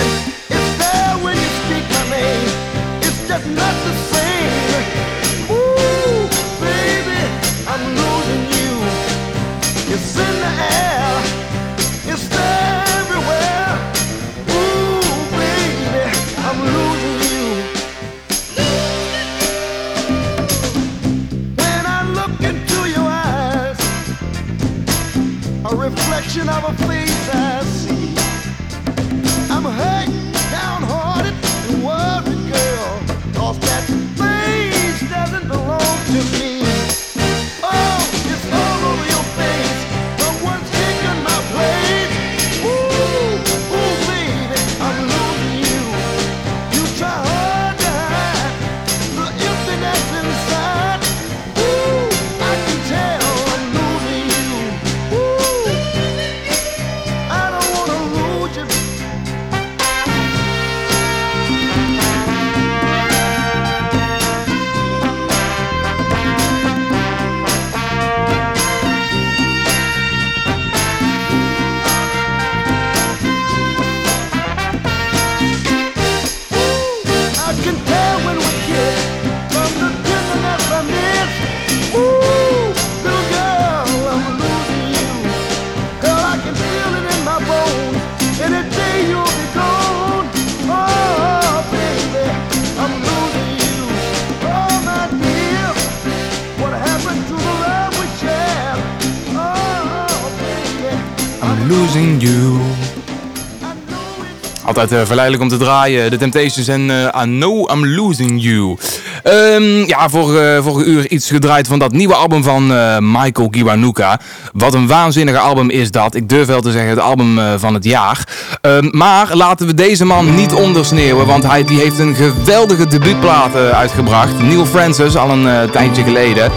Altijd eh, verleidelijk om te draaien. De Temptations en eh I Know I'm Losing You. Ehm, ja, vorige, vorige uur iets gedraaid van dat nieuwe album van eh, Michael Kiwanuka. Wat een waanzinnige album is dat. Ik durf wel te zeggen het album van het jaar. Ehm, maar laten we deze man niet ondersneeuwen. Want hij die heeft een geweldige debuutplaat uitgebracht. Neil Francis, al een tijdje geleden.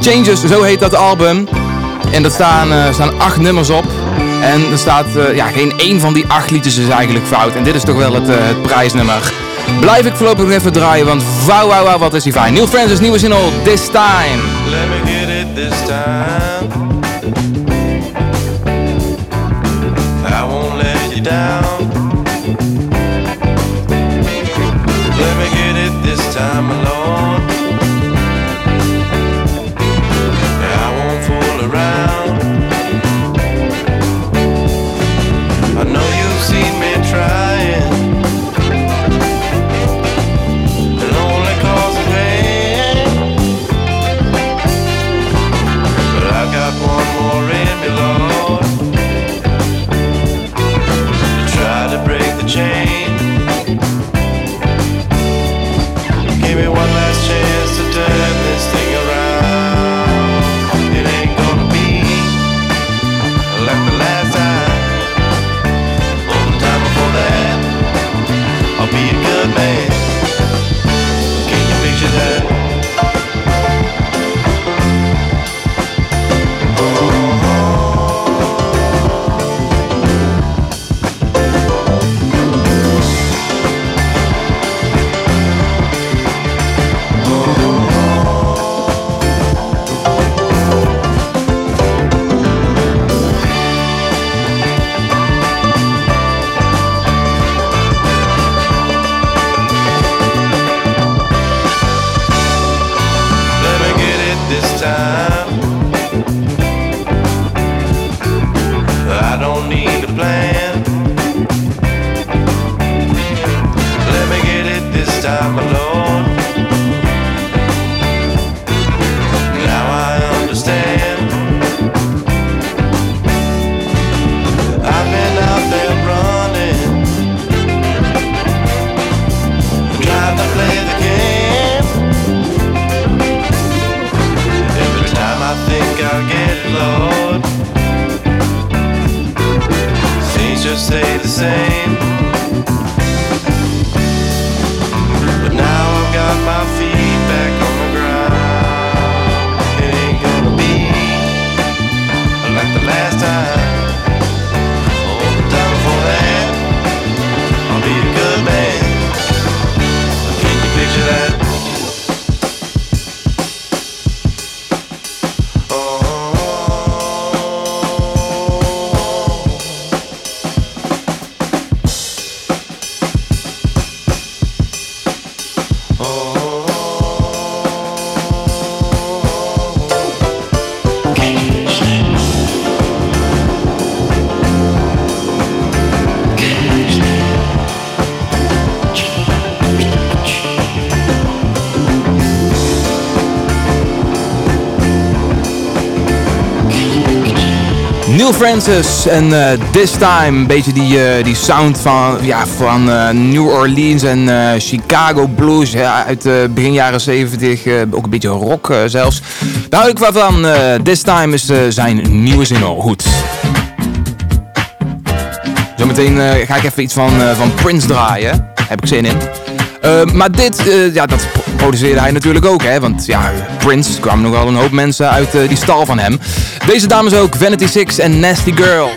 Changes, zo heet dat album. En er staan, staan acht nummers op. En er staat, eh, ja, geen één van die acht liedjes is eigenlijk fout. En dit is toch wel het, eh, het prijsnummer. Blijf ik voorlopig even draaien, want wauw, wauw, wauw, wat is die fijn. Neil Francis, nieuwe single, This Time. Let me get it this time. Neil Francis en eh, This Time, een beetje die, eh, die sound van, ja, van eh, New Orleans en Chicago blues ja, uit begin jaren 70, eh, ook een beetje rock zelfs. Daar hou ik wel van. This Time is zijn nieuwe single. Goed. Zometeen ga ik even iets van, van Prince draaien. Heb ik zin in. Maar dit, ja, dat pro- produceerde hij natuurlijk ook, hè. Want ja, Prince kwamen nogal een hoop mensen uit die stal van hem. Deze dames ook, Vanity Six en Nasty Girl.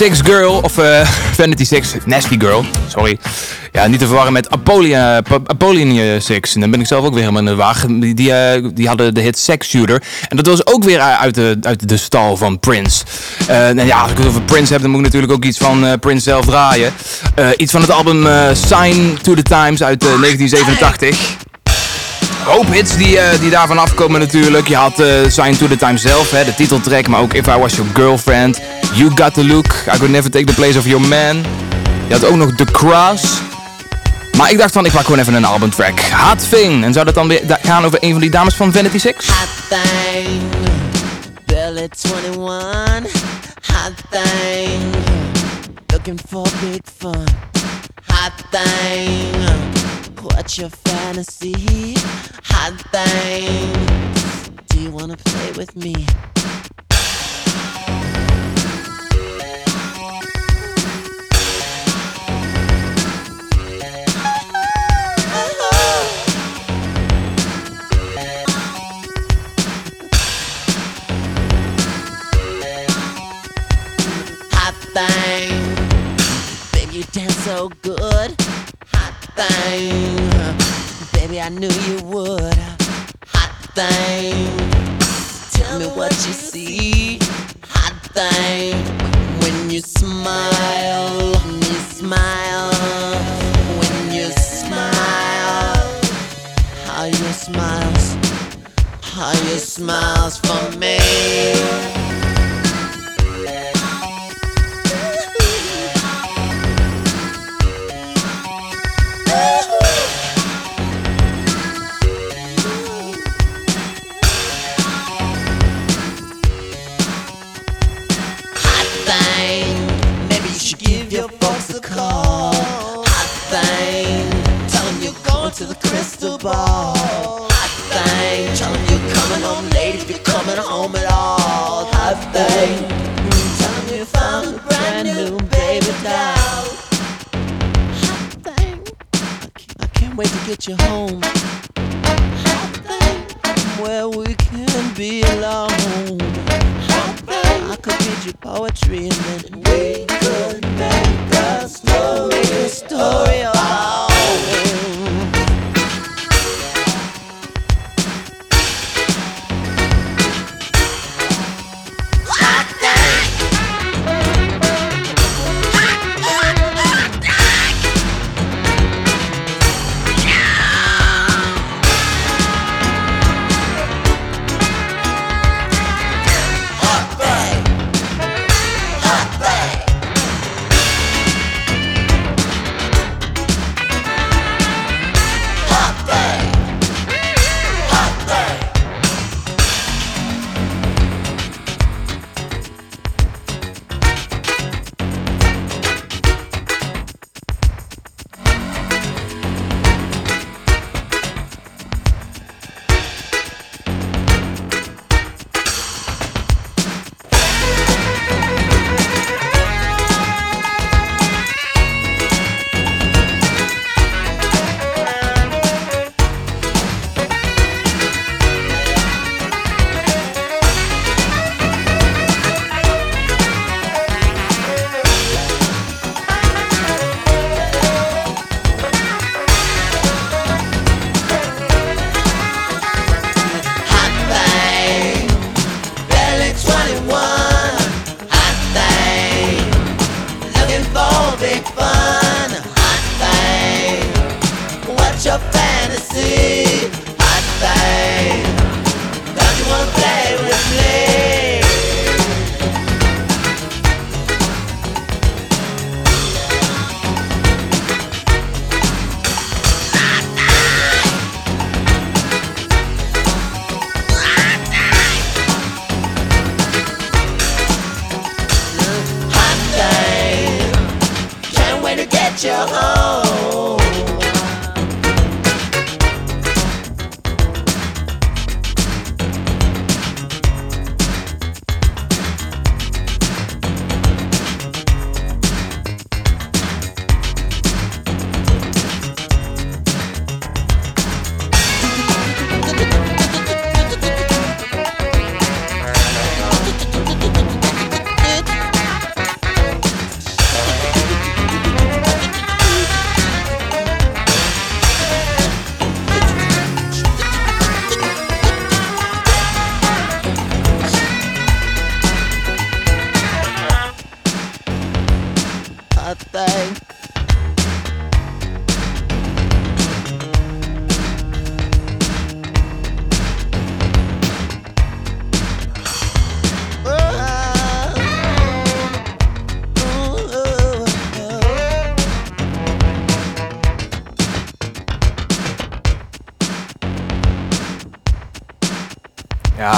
Six, Girl, of eh, Vanity Six, Nasty Girl, sorry. Ja, niet te verwarren met Apollon Six. En dan ben ik zelf ook weer helemaal in de waag. Die, die, eh, die hadden de hit Sex Shooter. En dat was ook weer uit de, uit de stal van Prince. Eh, en ja, als ik het over Prince heb, dan moet ik natuurlijk ook iets van eh, Prince zelf draaien. Iets van het album Sign to the Times uit eh, 1987 hoop hits die, eh, die daarvan afkomen natuurlijk. Je had eh, Sign to the Times zelf, hè, de titeltrack, maar ook If I Was Your Girlfriend, You Got the Look, I Could Never Take the Place of Your Man. Je had ook nog The Cross. Maar ik dacht van, ik maak gewoon even een albumtrack. Hot Thing. En zou dat dan weer gaan over een van die dames van Vanity Six? thing. Billy 21, hot thing. Looking for big fun, hot thing. What's your fantasy, hot thing? Do you wanna play with me?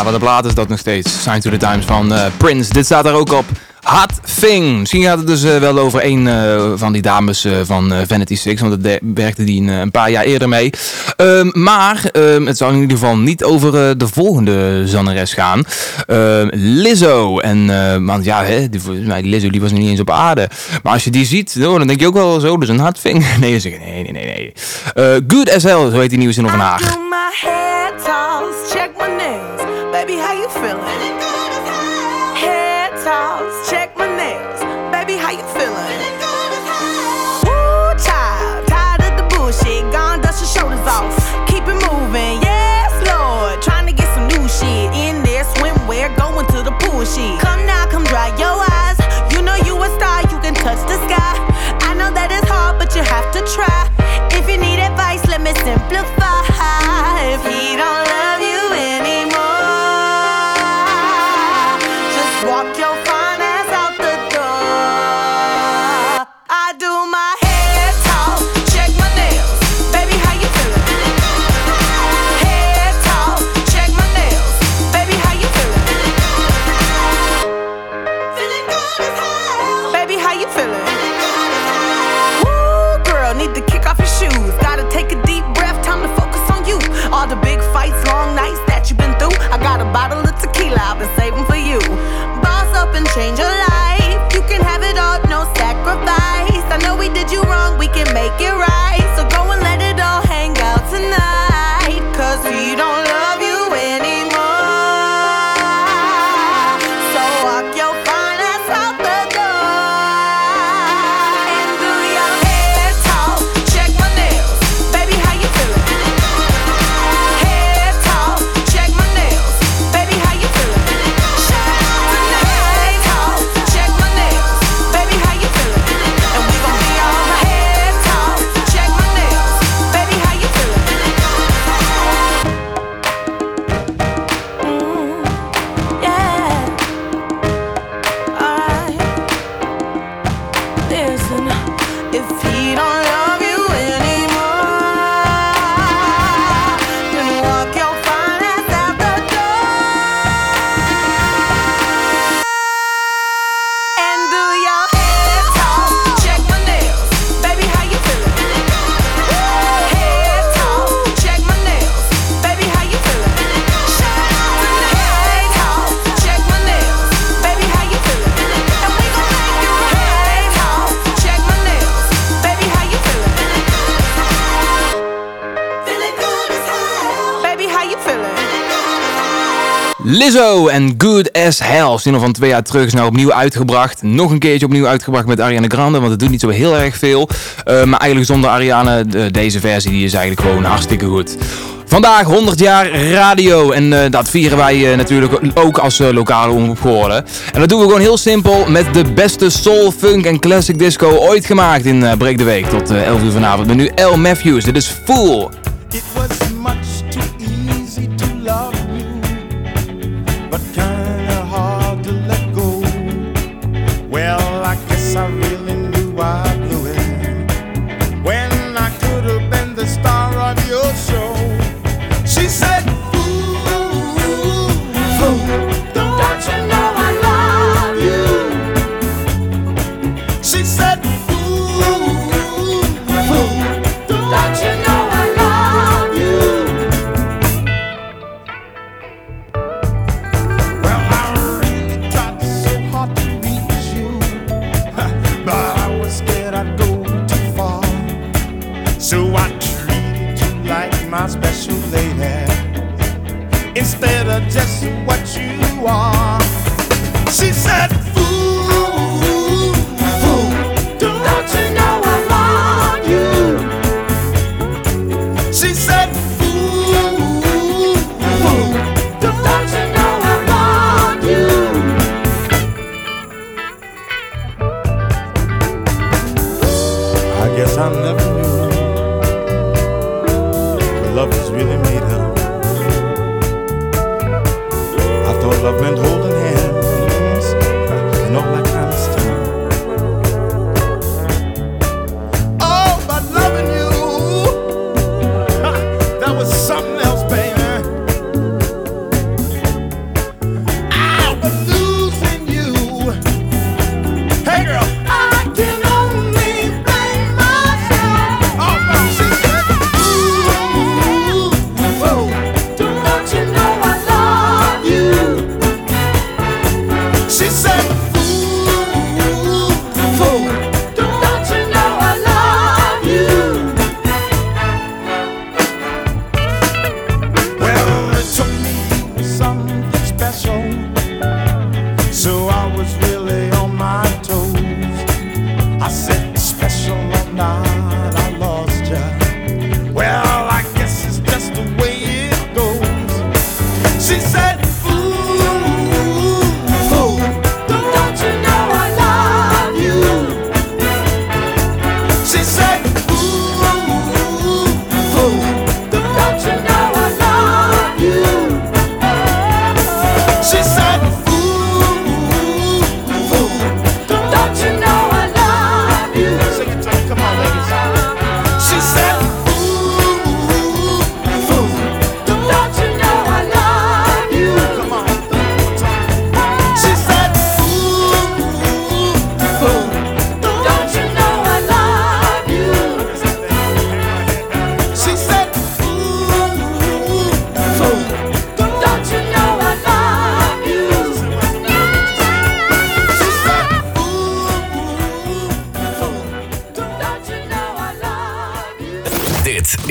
Ja, wat een plaat is dat nog steeds. Sign to the Times van eh, Prince. Dit staat er ook op. Hot Thing. Misschien gaat het dus eh, wel over een eh, van die dames van Vanity Six. Want daar werkte die een, een paar jaar eerder mee. Ehm, maar ehm, het zal in ieder geval niet over de volgende zangeres gaan. Ehm, Lizzo. En, want ja, hè, die, Lizzo die was nog niet eens op aarde. Maar als je die ziet, oh, dan denk je ook wel zo. Dus een Hot Thing. Nee, zeg nee, nee, nee. nee. Good as Hell, zo heet die nieuwe zin van toss, check my nails. Baby, how you feeling? Head toss, check my nails. Baby, how you feeling? Woo, child, tired of the bullshit. Gone, dust your shoulders off. Keep it moving, yes, Lord. Trying to get some new shit in there. Swimwear, going to the pool shit. Come now, come dry your eyes. You know you a star, you can touch the sky. I know that it's hard, but you have to try. If you need advice, let me simplify. Lizzo en Good As Hell. Single van twee jaar terug is nou opnieuw uitgebracht. Nog een keertje opnieuw uitgebracht met Ariana Grande. Want het doet niet zo heel erg veel. Eh, maar eigenlijk zonder Ariana, deze versie die is eigenlijk gewoon hartstikke goed. Vandaag 100 jaar radio en eh, dat vieren wij eh, natuurlijk ook als lokale omroep geworden. En dat doen we gewoon heel simpel met de beste soul, funk en classic disco ooit gemaakt in Break de Week. Tot 11 uur vanavond met nu L. Matthews. Dit is Fool. It was much you are.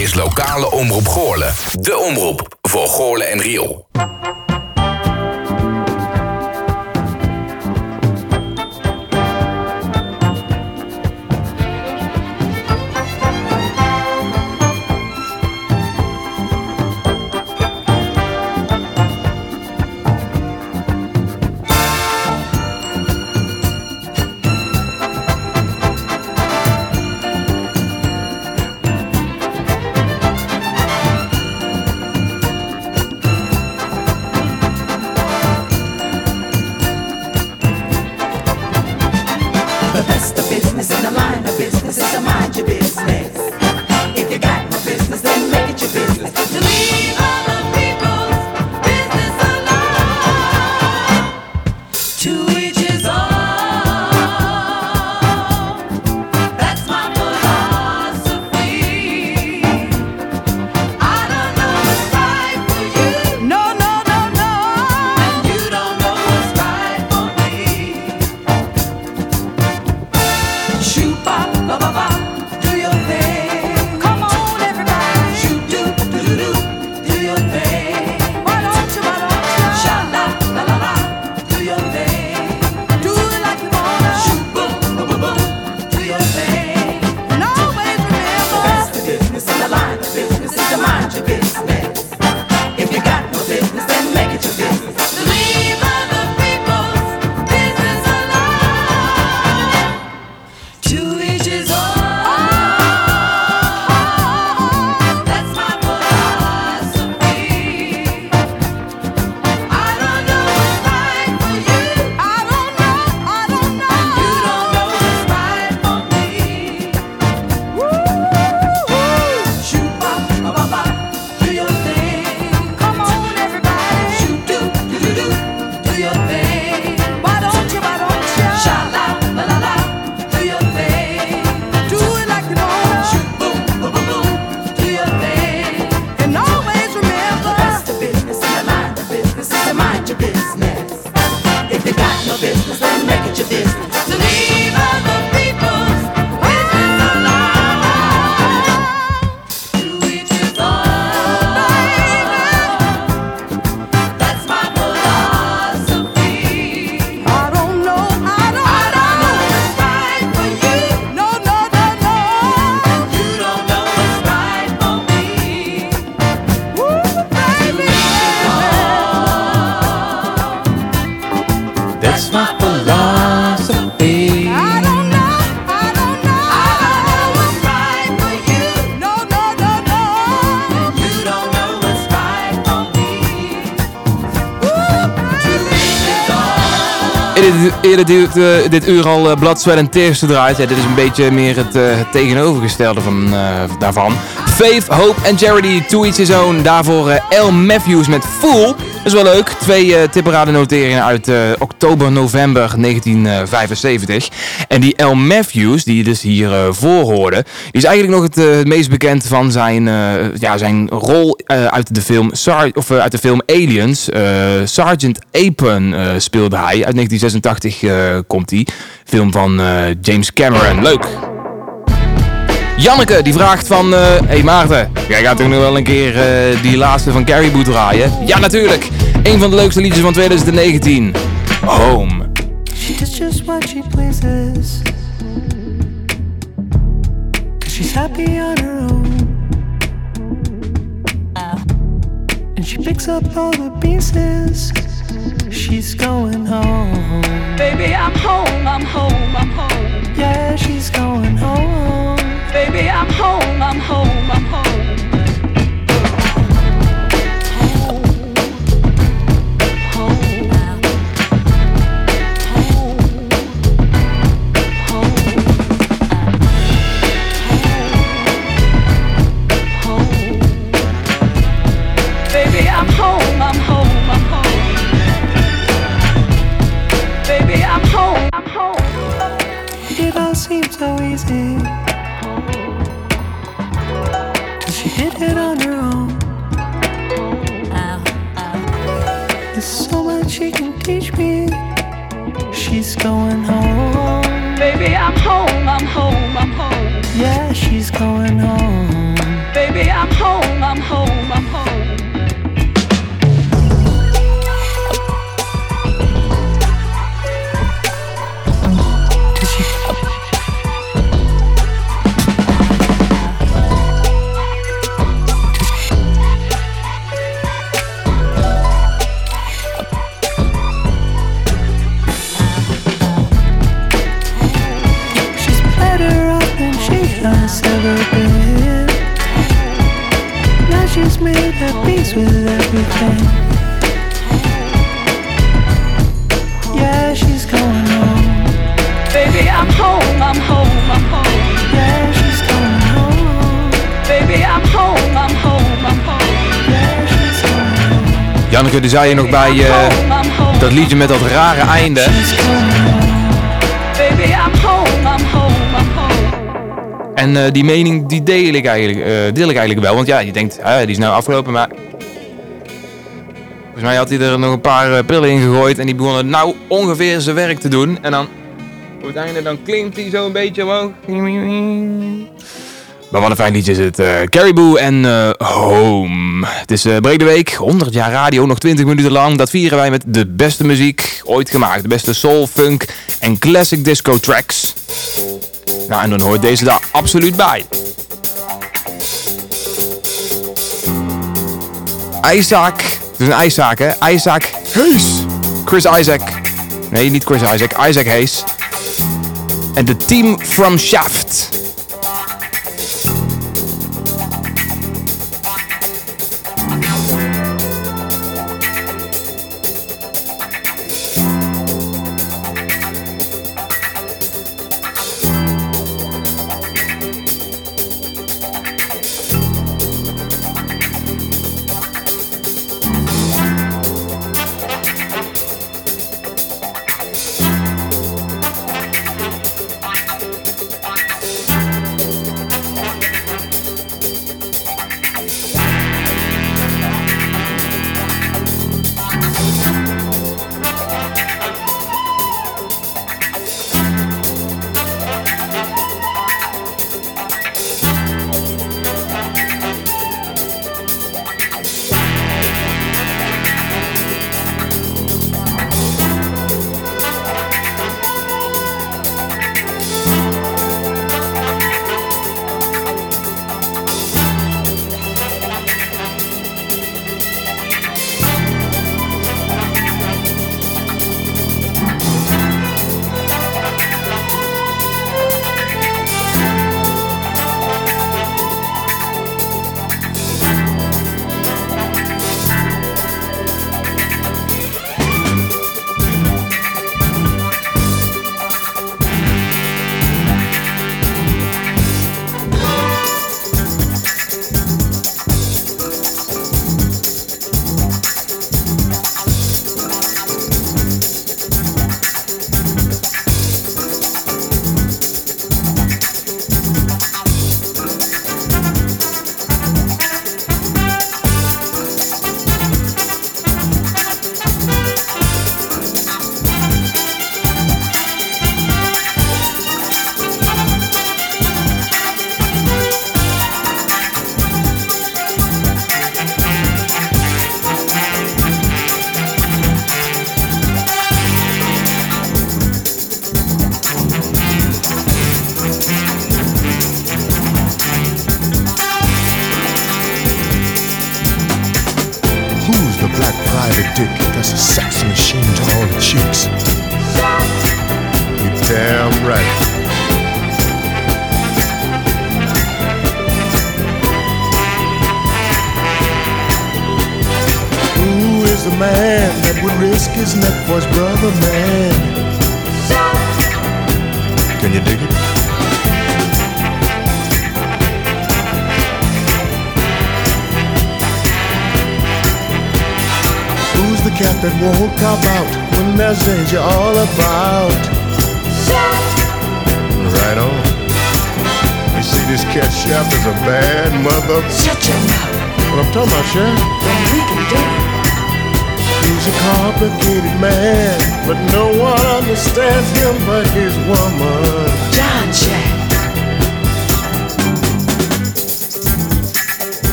Is lokale omroep Goorlen. De omroep voor Goorlen en Riool. Eerder, duurt eh, dit uur al uh, Blood, Sweat and Tears gedraaid. Ja, dit is een beetje meer het, eh, tegenovergestelde van, daarvan. Faith, Hope and Charity, To Each His Own. Daarvoor L. Matthews met Fool. Dat is wel leuk. Twee tipperaden noteringen uit oktober, november 1975. En die L. Matthews, die je dus hier voor hoorde, die is eigenlijk nog het meest bekend van zijn, ja, zijn rol eh, uit, de film Sar of, eh, uit de film Aliens. Eh, Sergeant eh, speelde hij. Uit 1986 eh, komt hij. Film van James Cameron. Leuk. Janneke die vraagt van, eh hey Maarten, jij gaat toch nog wel een keer die laatste van Caribou draaien? Ja natuurlijk, een van de leukste liedjes van 2019. Home. She does just what she pleases. She's happy on her own. And she picks up all the pieces. She's going home. Baby, I'm home, I'm home, I'm home. Yeah, she's going home. Baby, I'm home, I'm home, I'm home. Going home. Baby, I'm home, I'm home, I'm home. Yeah, she's going home. Baby, I'm I'm home, I'm home. Home. Die zei je nog bij eh, dat liedje met dat rare einde. Home, home, home. En eh, die mening die deel ik, eigenlijk, eh, deel ik eigenlijk wel. Want ja, je denkt, die is nou afgelopen, maar... Volgens mij had hij er nog een paar pillen in gegooid en die begonnen nou ongeveer zijn werk te doen. En dan, op het einde, dan klinkt hij zo een beetje omhoog. Maar wat een fijn liedje is het. Caribou en eh, Het is eh Breek de Week, 100 jaar radio, nog 20 minuten lang. Dat vieren wij met de beste muziek ooit gemaakt. De beste soul, funk en classic disco tracks. Nou, en dan hoort deze daar absoluut bij. Isaac. Het is een Isaac, hè? Isaac Hayes. Chris Isaac. Nee, niet Chris Isaac. Isaac Hayes. En de team from Shaft.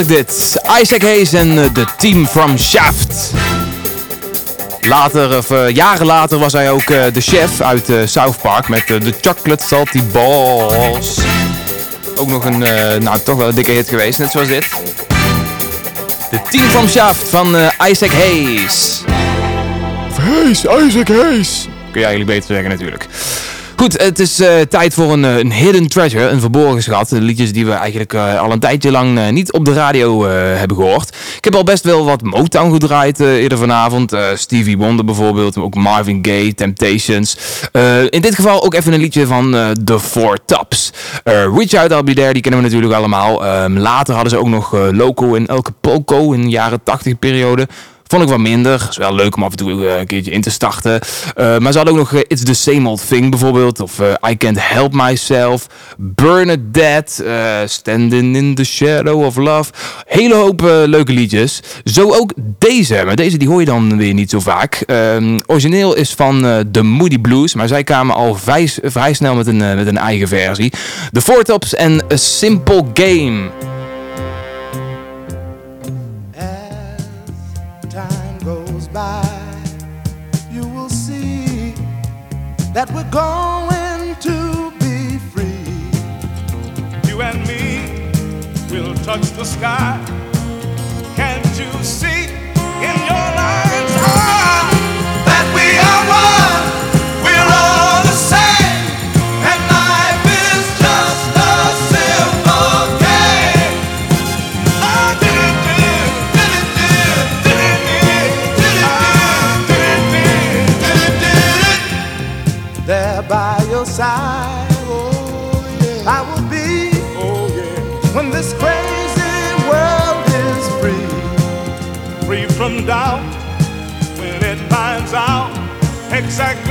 Heerlijk dit. Isaac Hayes en eh, de team from Shaft. Later, of eh, jaren later, was hij ook eh, de chef uit South Park met de Chocolate Salty Balls. Ook nog een, nou toch wel een dikke hit geweest, net zoals dit. De team from Shaft van Isaac Hayes. Hayes, Isaac Hayes. Kun je eigenlijk beter zeggen natuurlijk. Goed, het is eh, tijd voor een, eh, een hidden treasure, een verborgen schat. De liedjes die we eigenlijk eh, al een tijdje lang niet op de radio hebben gehoord. Ik heb al best wel wat Motown gedraaid eerder vanavond. Stevie Wonder bijvoorbeeld, ook Marvin Gaye, Temptations. In dit geval ook even een liedje van The Four Tops. Reach Out, I'll Be There, die kennen we natuurlijk allemaal. Ehm, later hadden ze ook nog Loco en Elke Poco in de jaren 80 periode. Vond ik wat minder. is wel leuk om af en toe eh, een keertje in te starten. Eh, maar ze hadden ook nog eh, It's the Same Old Thing bijvoorbeeld. Of I Can't Help Myself. Bernadette. eh Standing in the Shadow of Love. Hele hoop leuke liedjes. Zo ook deze. Maar deze die hoor je dan weer niet zo vaak. Ehm, origineel is van The Moody Blues. Maar zij kwamen al vrij, vrij snel met een, met een eigen versie. The Four en A Simple Game. That we're going to be free. You and me will touch the sky. Can't you see in your exactly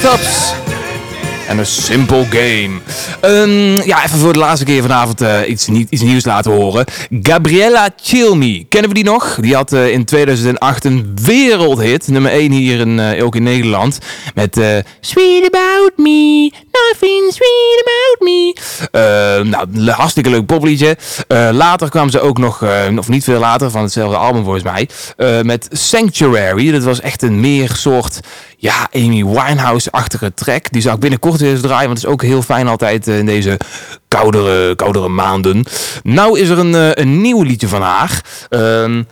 Tops. En een simple game. Ehm, ja, even voor de laatste keer vanavond eh, iets, iets nieuws laten horen. Gabriella Chilmi. Kennen we die nog? Die had eh, in 2008 een wereldhit. Nummer 1 hier in, eh, ook in Nederland. Met Sweet About Me. Nothing sweet about me. Ehm, nou, hartstikke leuk popliedje. Later kwam ze ook nog, of niet veel later, van hetzelfde album volgens mij. met Sanctuary. Dat was echt een meer soort ja, Amy Winehouse-achtige track. Die zou ik binnenkort weer eens draaien, want het is ook heel fijn altijd eh, in deze koudere, koudere maanden. Nou is er een, eh, een nieuw liedje van haar. Ehm,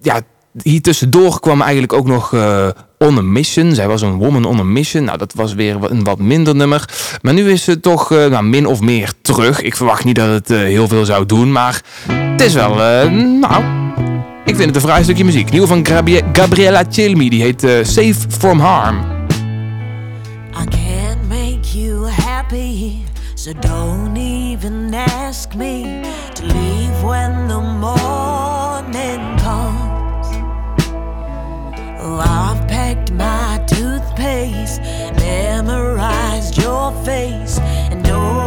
ja, hier tussendoor kwam eigenlijk ook nog eh, On a Mission. Zij was een woman on a mission. Nou, dat was weer een wat minder nummer. Maar nu is ze toch nou, min of meer terug. Ik verwacht niet dat het heel veel zou doen, maar het is wel, nou... Ik vind het een vrij stukje muziek. Nieuw van Gabri Gabriella Chilmi, die heet uh, Safe From Harm. I can't make you happy, so don't even ask me to leave when the morning comes. Oh, I've packed my toothpaste, memorized your face, and know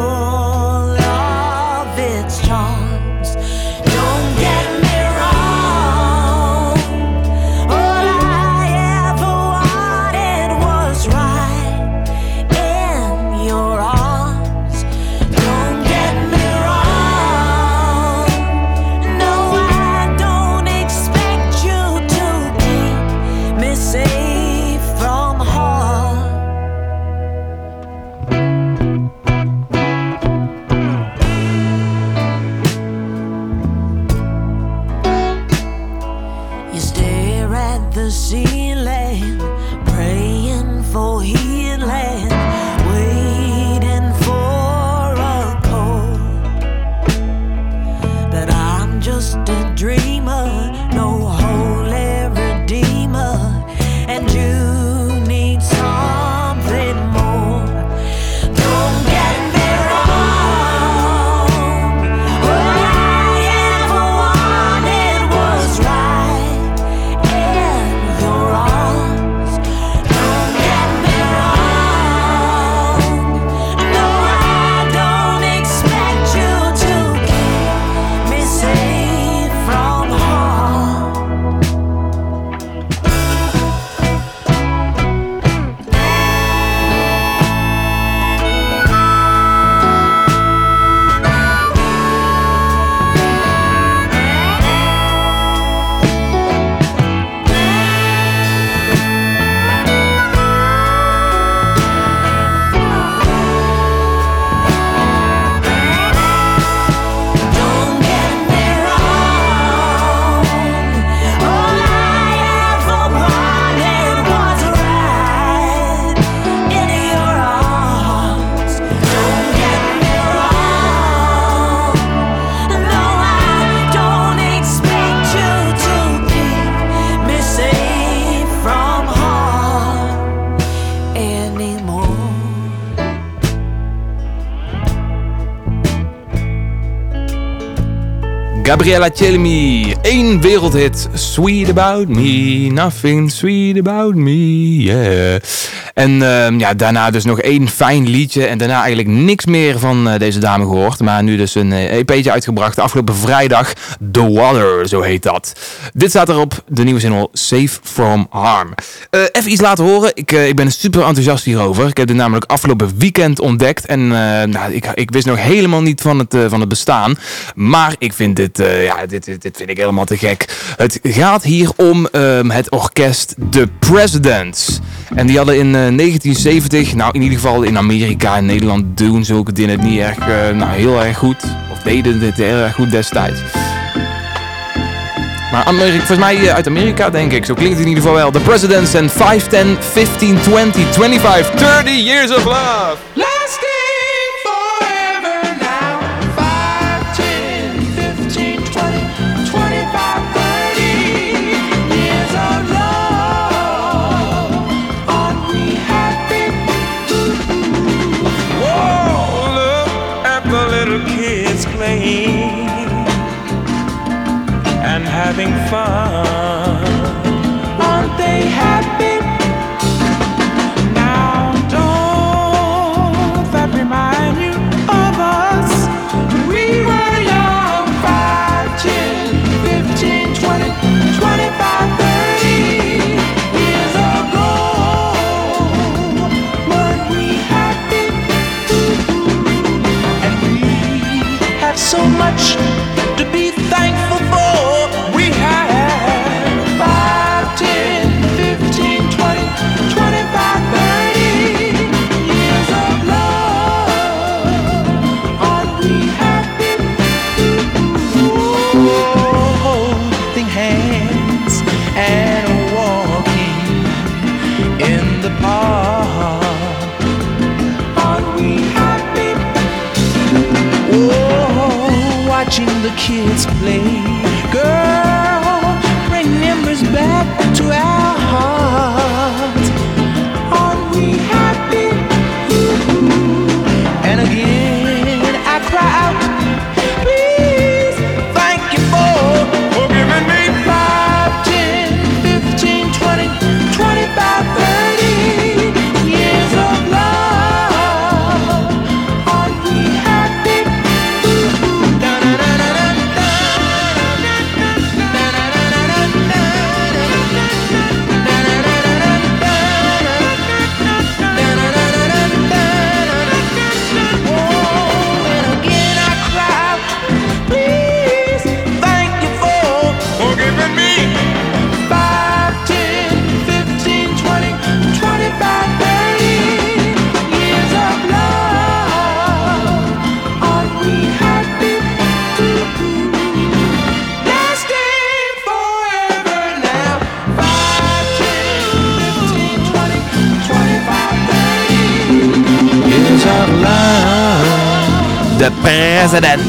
Gabriella Chelmi, één wereldhit. Sweet about me, nothing sweet about me, yeah. En ehm, ja, daarna dus nog één fijn liedje. En daarna eigenlijk niks meer van eh, deze dame gehoord. Maar nu dus een EP'tje uitgebracht afgelopen vrijdag. The Water, zo heet dat. Dit staat erop, de nieuwe single Safe From Harm. Eh, even iets laten horen. Ik, ik ben super enthousiast hierover. Ik heb dit namelijk afgelopen weekend ontdekt. En nou, ik, ik wist nog helemaal niet van het, van het bestaan. Maar ik vind dit, eh, ja, dit, dit, vind ik helemaal te gek. Het gaat hier om ehm, het orkest The Presidents. En die hadden in eh, 1970, nou in ieder geval in Amerika en Nederland doen zulke dingen niet erg, eh, nou, heel erg goed. Of deden dit heel erg goed destijds. Maar Amerika, volgens mij eh, uit Amerika denk ik. Zo klinkt het in ieder geval wel. The Presidents en 5, 10, 15, 20, 25, 30 years of love. Lasting fun. Aren't they happy? Now don't that remind you of us? We were young, 5, 10, 15, 20, 25, 30 years ago. Weren't we happy? And we have so much the kids play. Girl, bring memories back to our hearts. De president.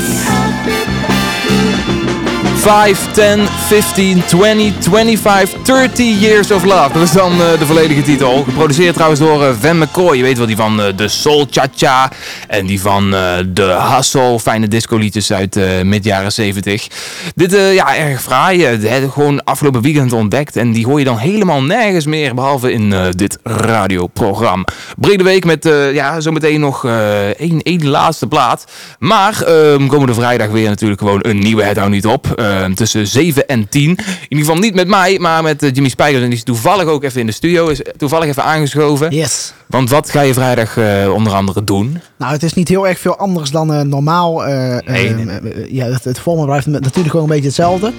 5, 10, 15, 20, 25, 30 Years of Love. Dat is dan eh, de volledige titel. Geproduceerd trouwens door eh, Van McCoy. Je weet wel, die van eh, de Soul Cha-Cha. En die van eh, de Hustle. Fijne discoliedjes uit eh mid jaren 70. Dit, eh, ja, erg fraai. Gewoon afgelopen weekend ontdekt. En die hoor je dan helemaal nergens meer. Behalve in dit radioprogramma. Brede week met, ja, zometeen nog één, één laatste plaat. Maar ehm, komende vrijdag weer natuurlijk gewoon een nieuwe Het Niet Op. Ehm, tussen 7 en 10. In ieder geval niet met mij, maar met Jimmy Spijkers. En die is toevallig ook even in de studio. Is toevallig even aangeschoven. Yes. Want wat ga je vrijdag onder andere doen? Nou, het is niet heel erg veel anders dan eh, normaal. eh, Nee, ehm, eh, ja, het, het format blijft natuurlijk gewoon een beetje hetzelfde.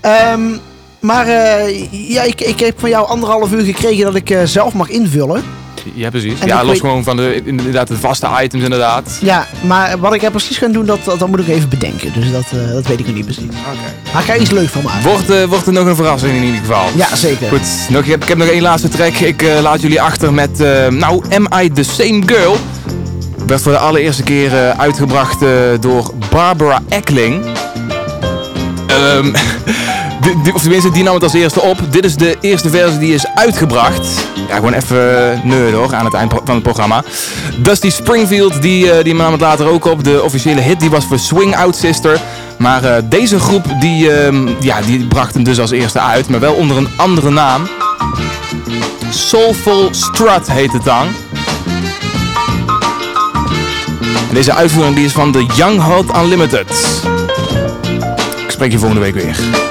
Ehm, maar eh, ja, ik, ik heb van jou anderhalf uur gekregen dat ik eh, zelf mag invullen. Ja, precies. En ja, los weet- gewoon van de, inderdaad, de vaste items inderdaad. Ja, maar wat ik er precies ga doen, dat, dat, dat moet ik even bedenken. Dus dat, eh, dat weet ik nog niet precies. Maar ik ga iets leuks van maken. Wordt, eh, wordt er nog een verrassing in ieder geval. Ja, zeker. Goed, nog, ik, heb, ik heb nog één laatste track. Ik eh, laat jullie achter met, eh, nou, Am I The Same Girl? Werd voor de allereerste keer eh, uitgebracht eh, door Barbara Eckling. Die- of tenminste, die nam het als eerste op. Dit is de eerste versie die is uitgebracht. Ja, gewoon even nerd hoor, aan het eind van het programma. Dusty Springfield, die, eh, die nam het later ook op. De officiële hit die was voor Swing Out Sister. Maar eh, deze groep, die, ehm, ja, die bracht hem dus als eerste uit. Maar wel onder een andere naam. Soulful Strut heet het dan. Deze uitvoering die is van de Young Hot Unlimited. Ik spreek je volgende week weer.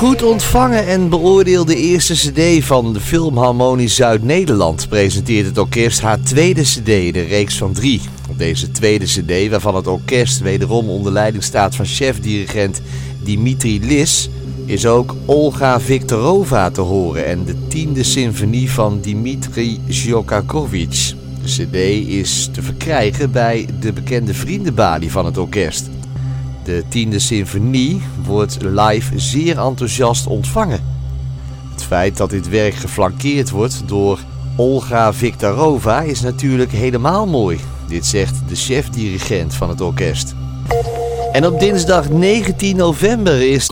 Goed ontvangen en beoordeelde eerste cd van de Filmharmonie Zuid-Nederland presenteert het orkest haar tweede cd, de reeks van drie. Op deze tweede cd, waarvan het orkest wederom onder leiding staat van chef-dirigent Dimitri Lis, is ook Olga Viktorova te horen en de tiende symfonie van Dimitri Shostakovich. De cd is te verkrijgen bij de bekende vriendenbalie van het orkest. De tiende symfonie wordt live zeer enthousiast ontvangen. Het feit dat dit werk geflankeerd wordt door Olga Viktorova is natuurlijk helemaal mooi. Dit zegt de chef-dirigent van het orkest. En op dinsdag 19 november is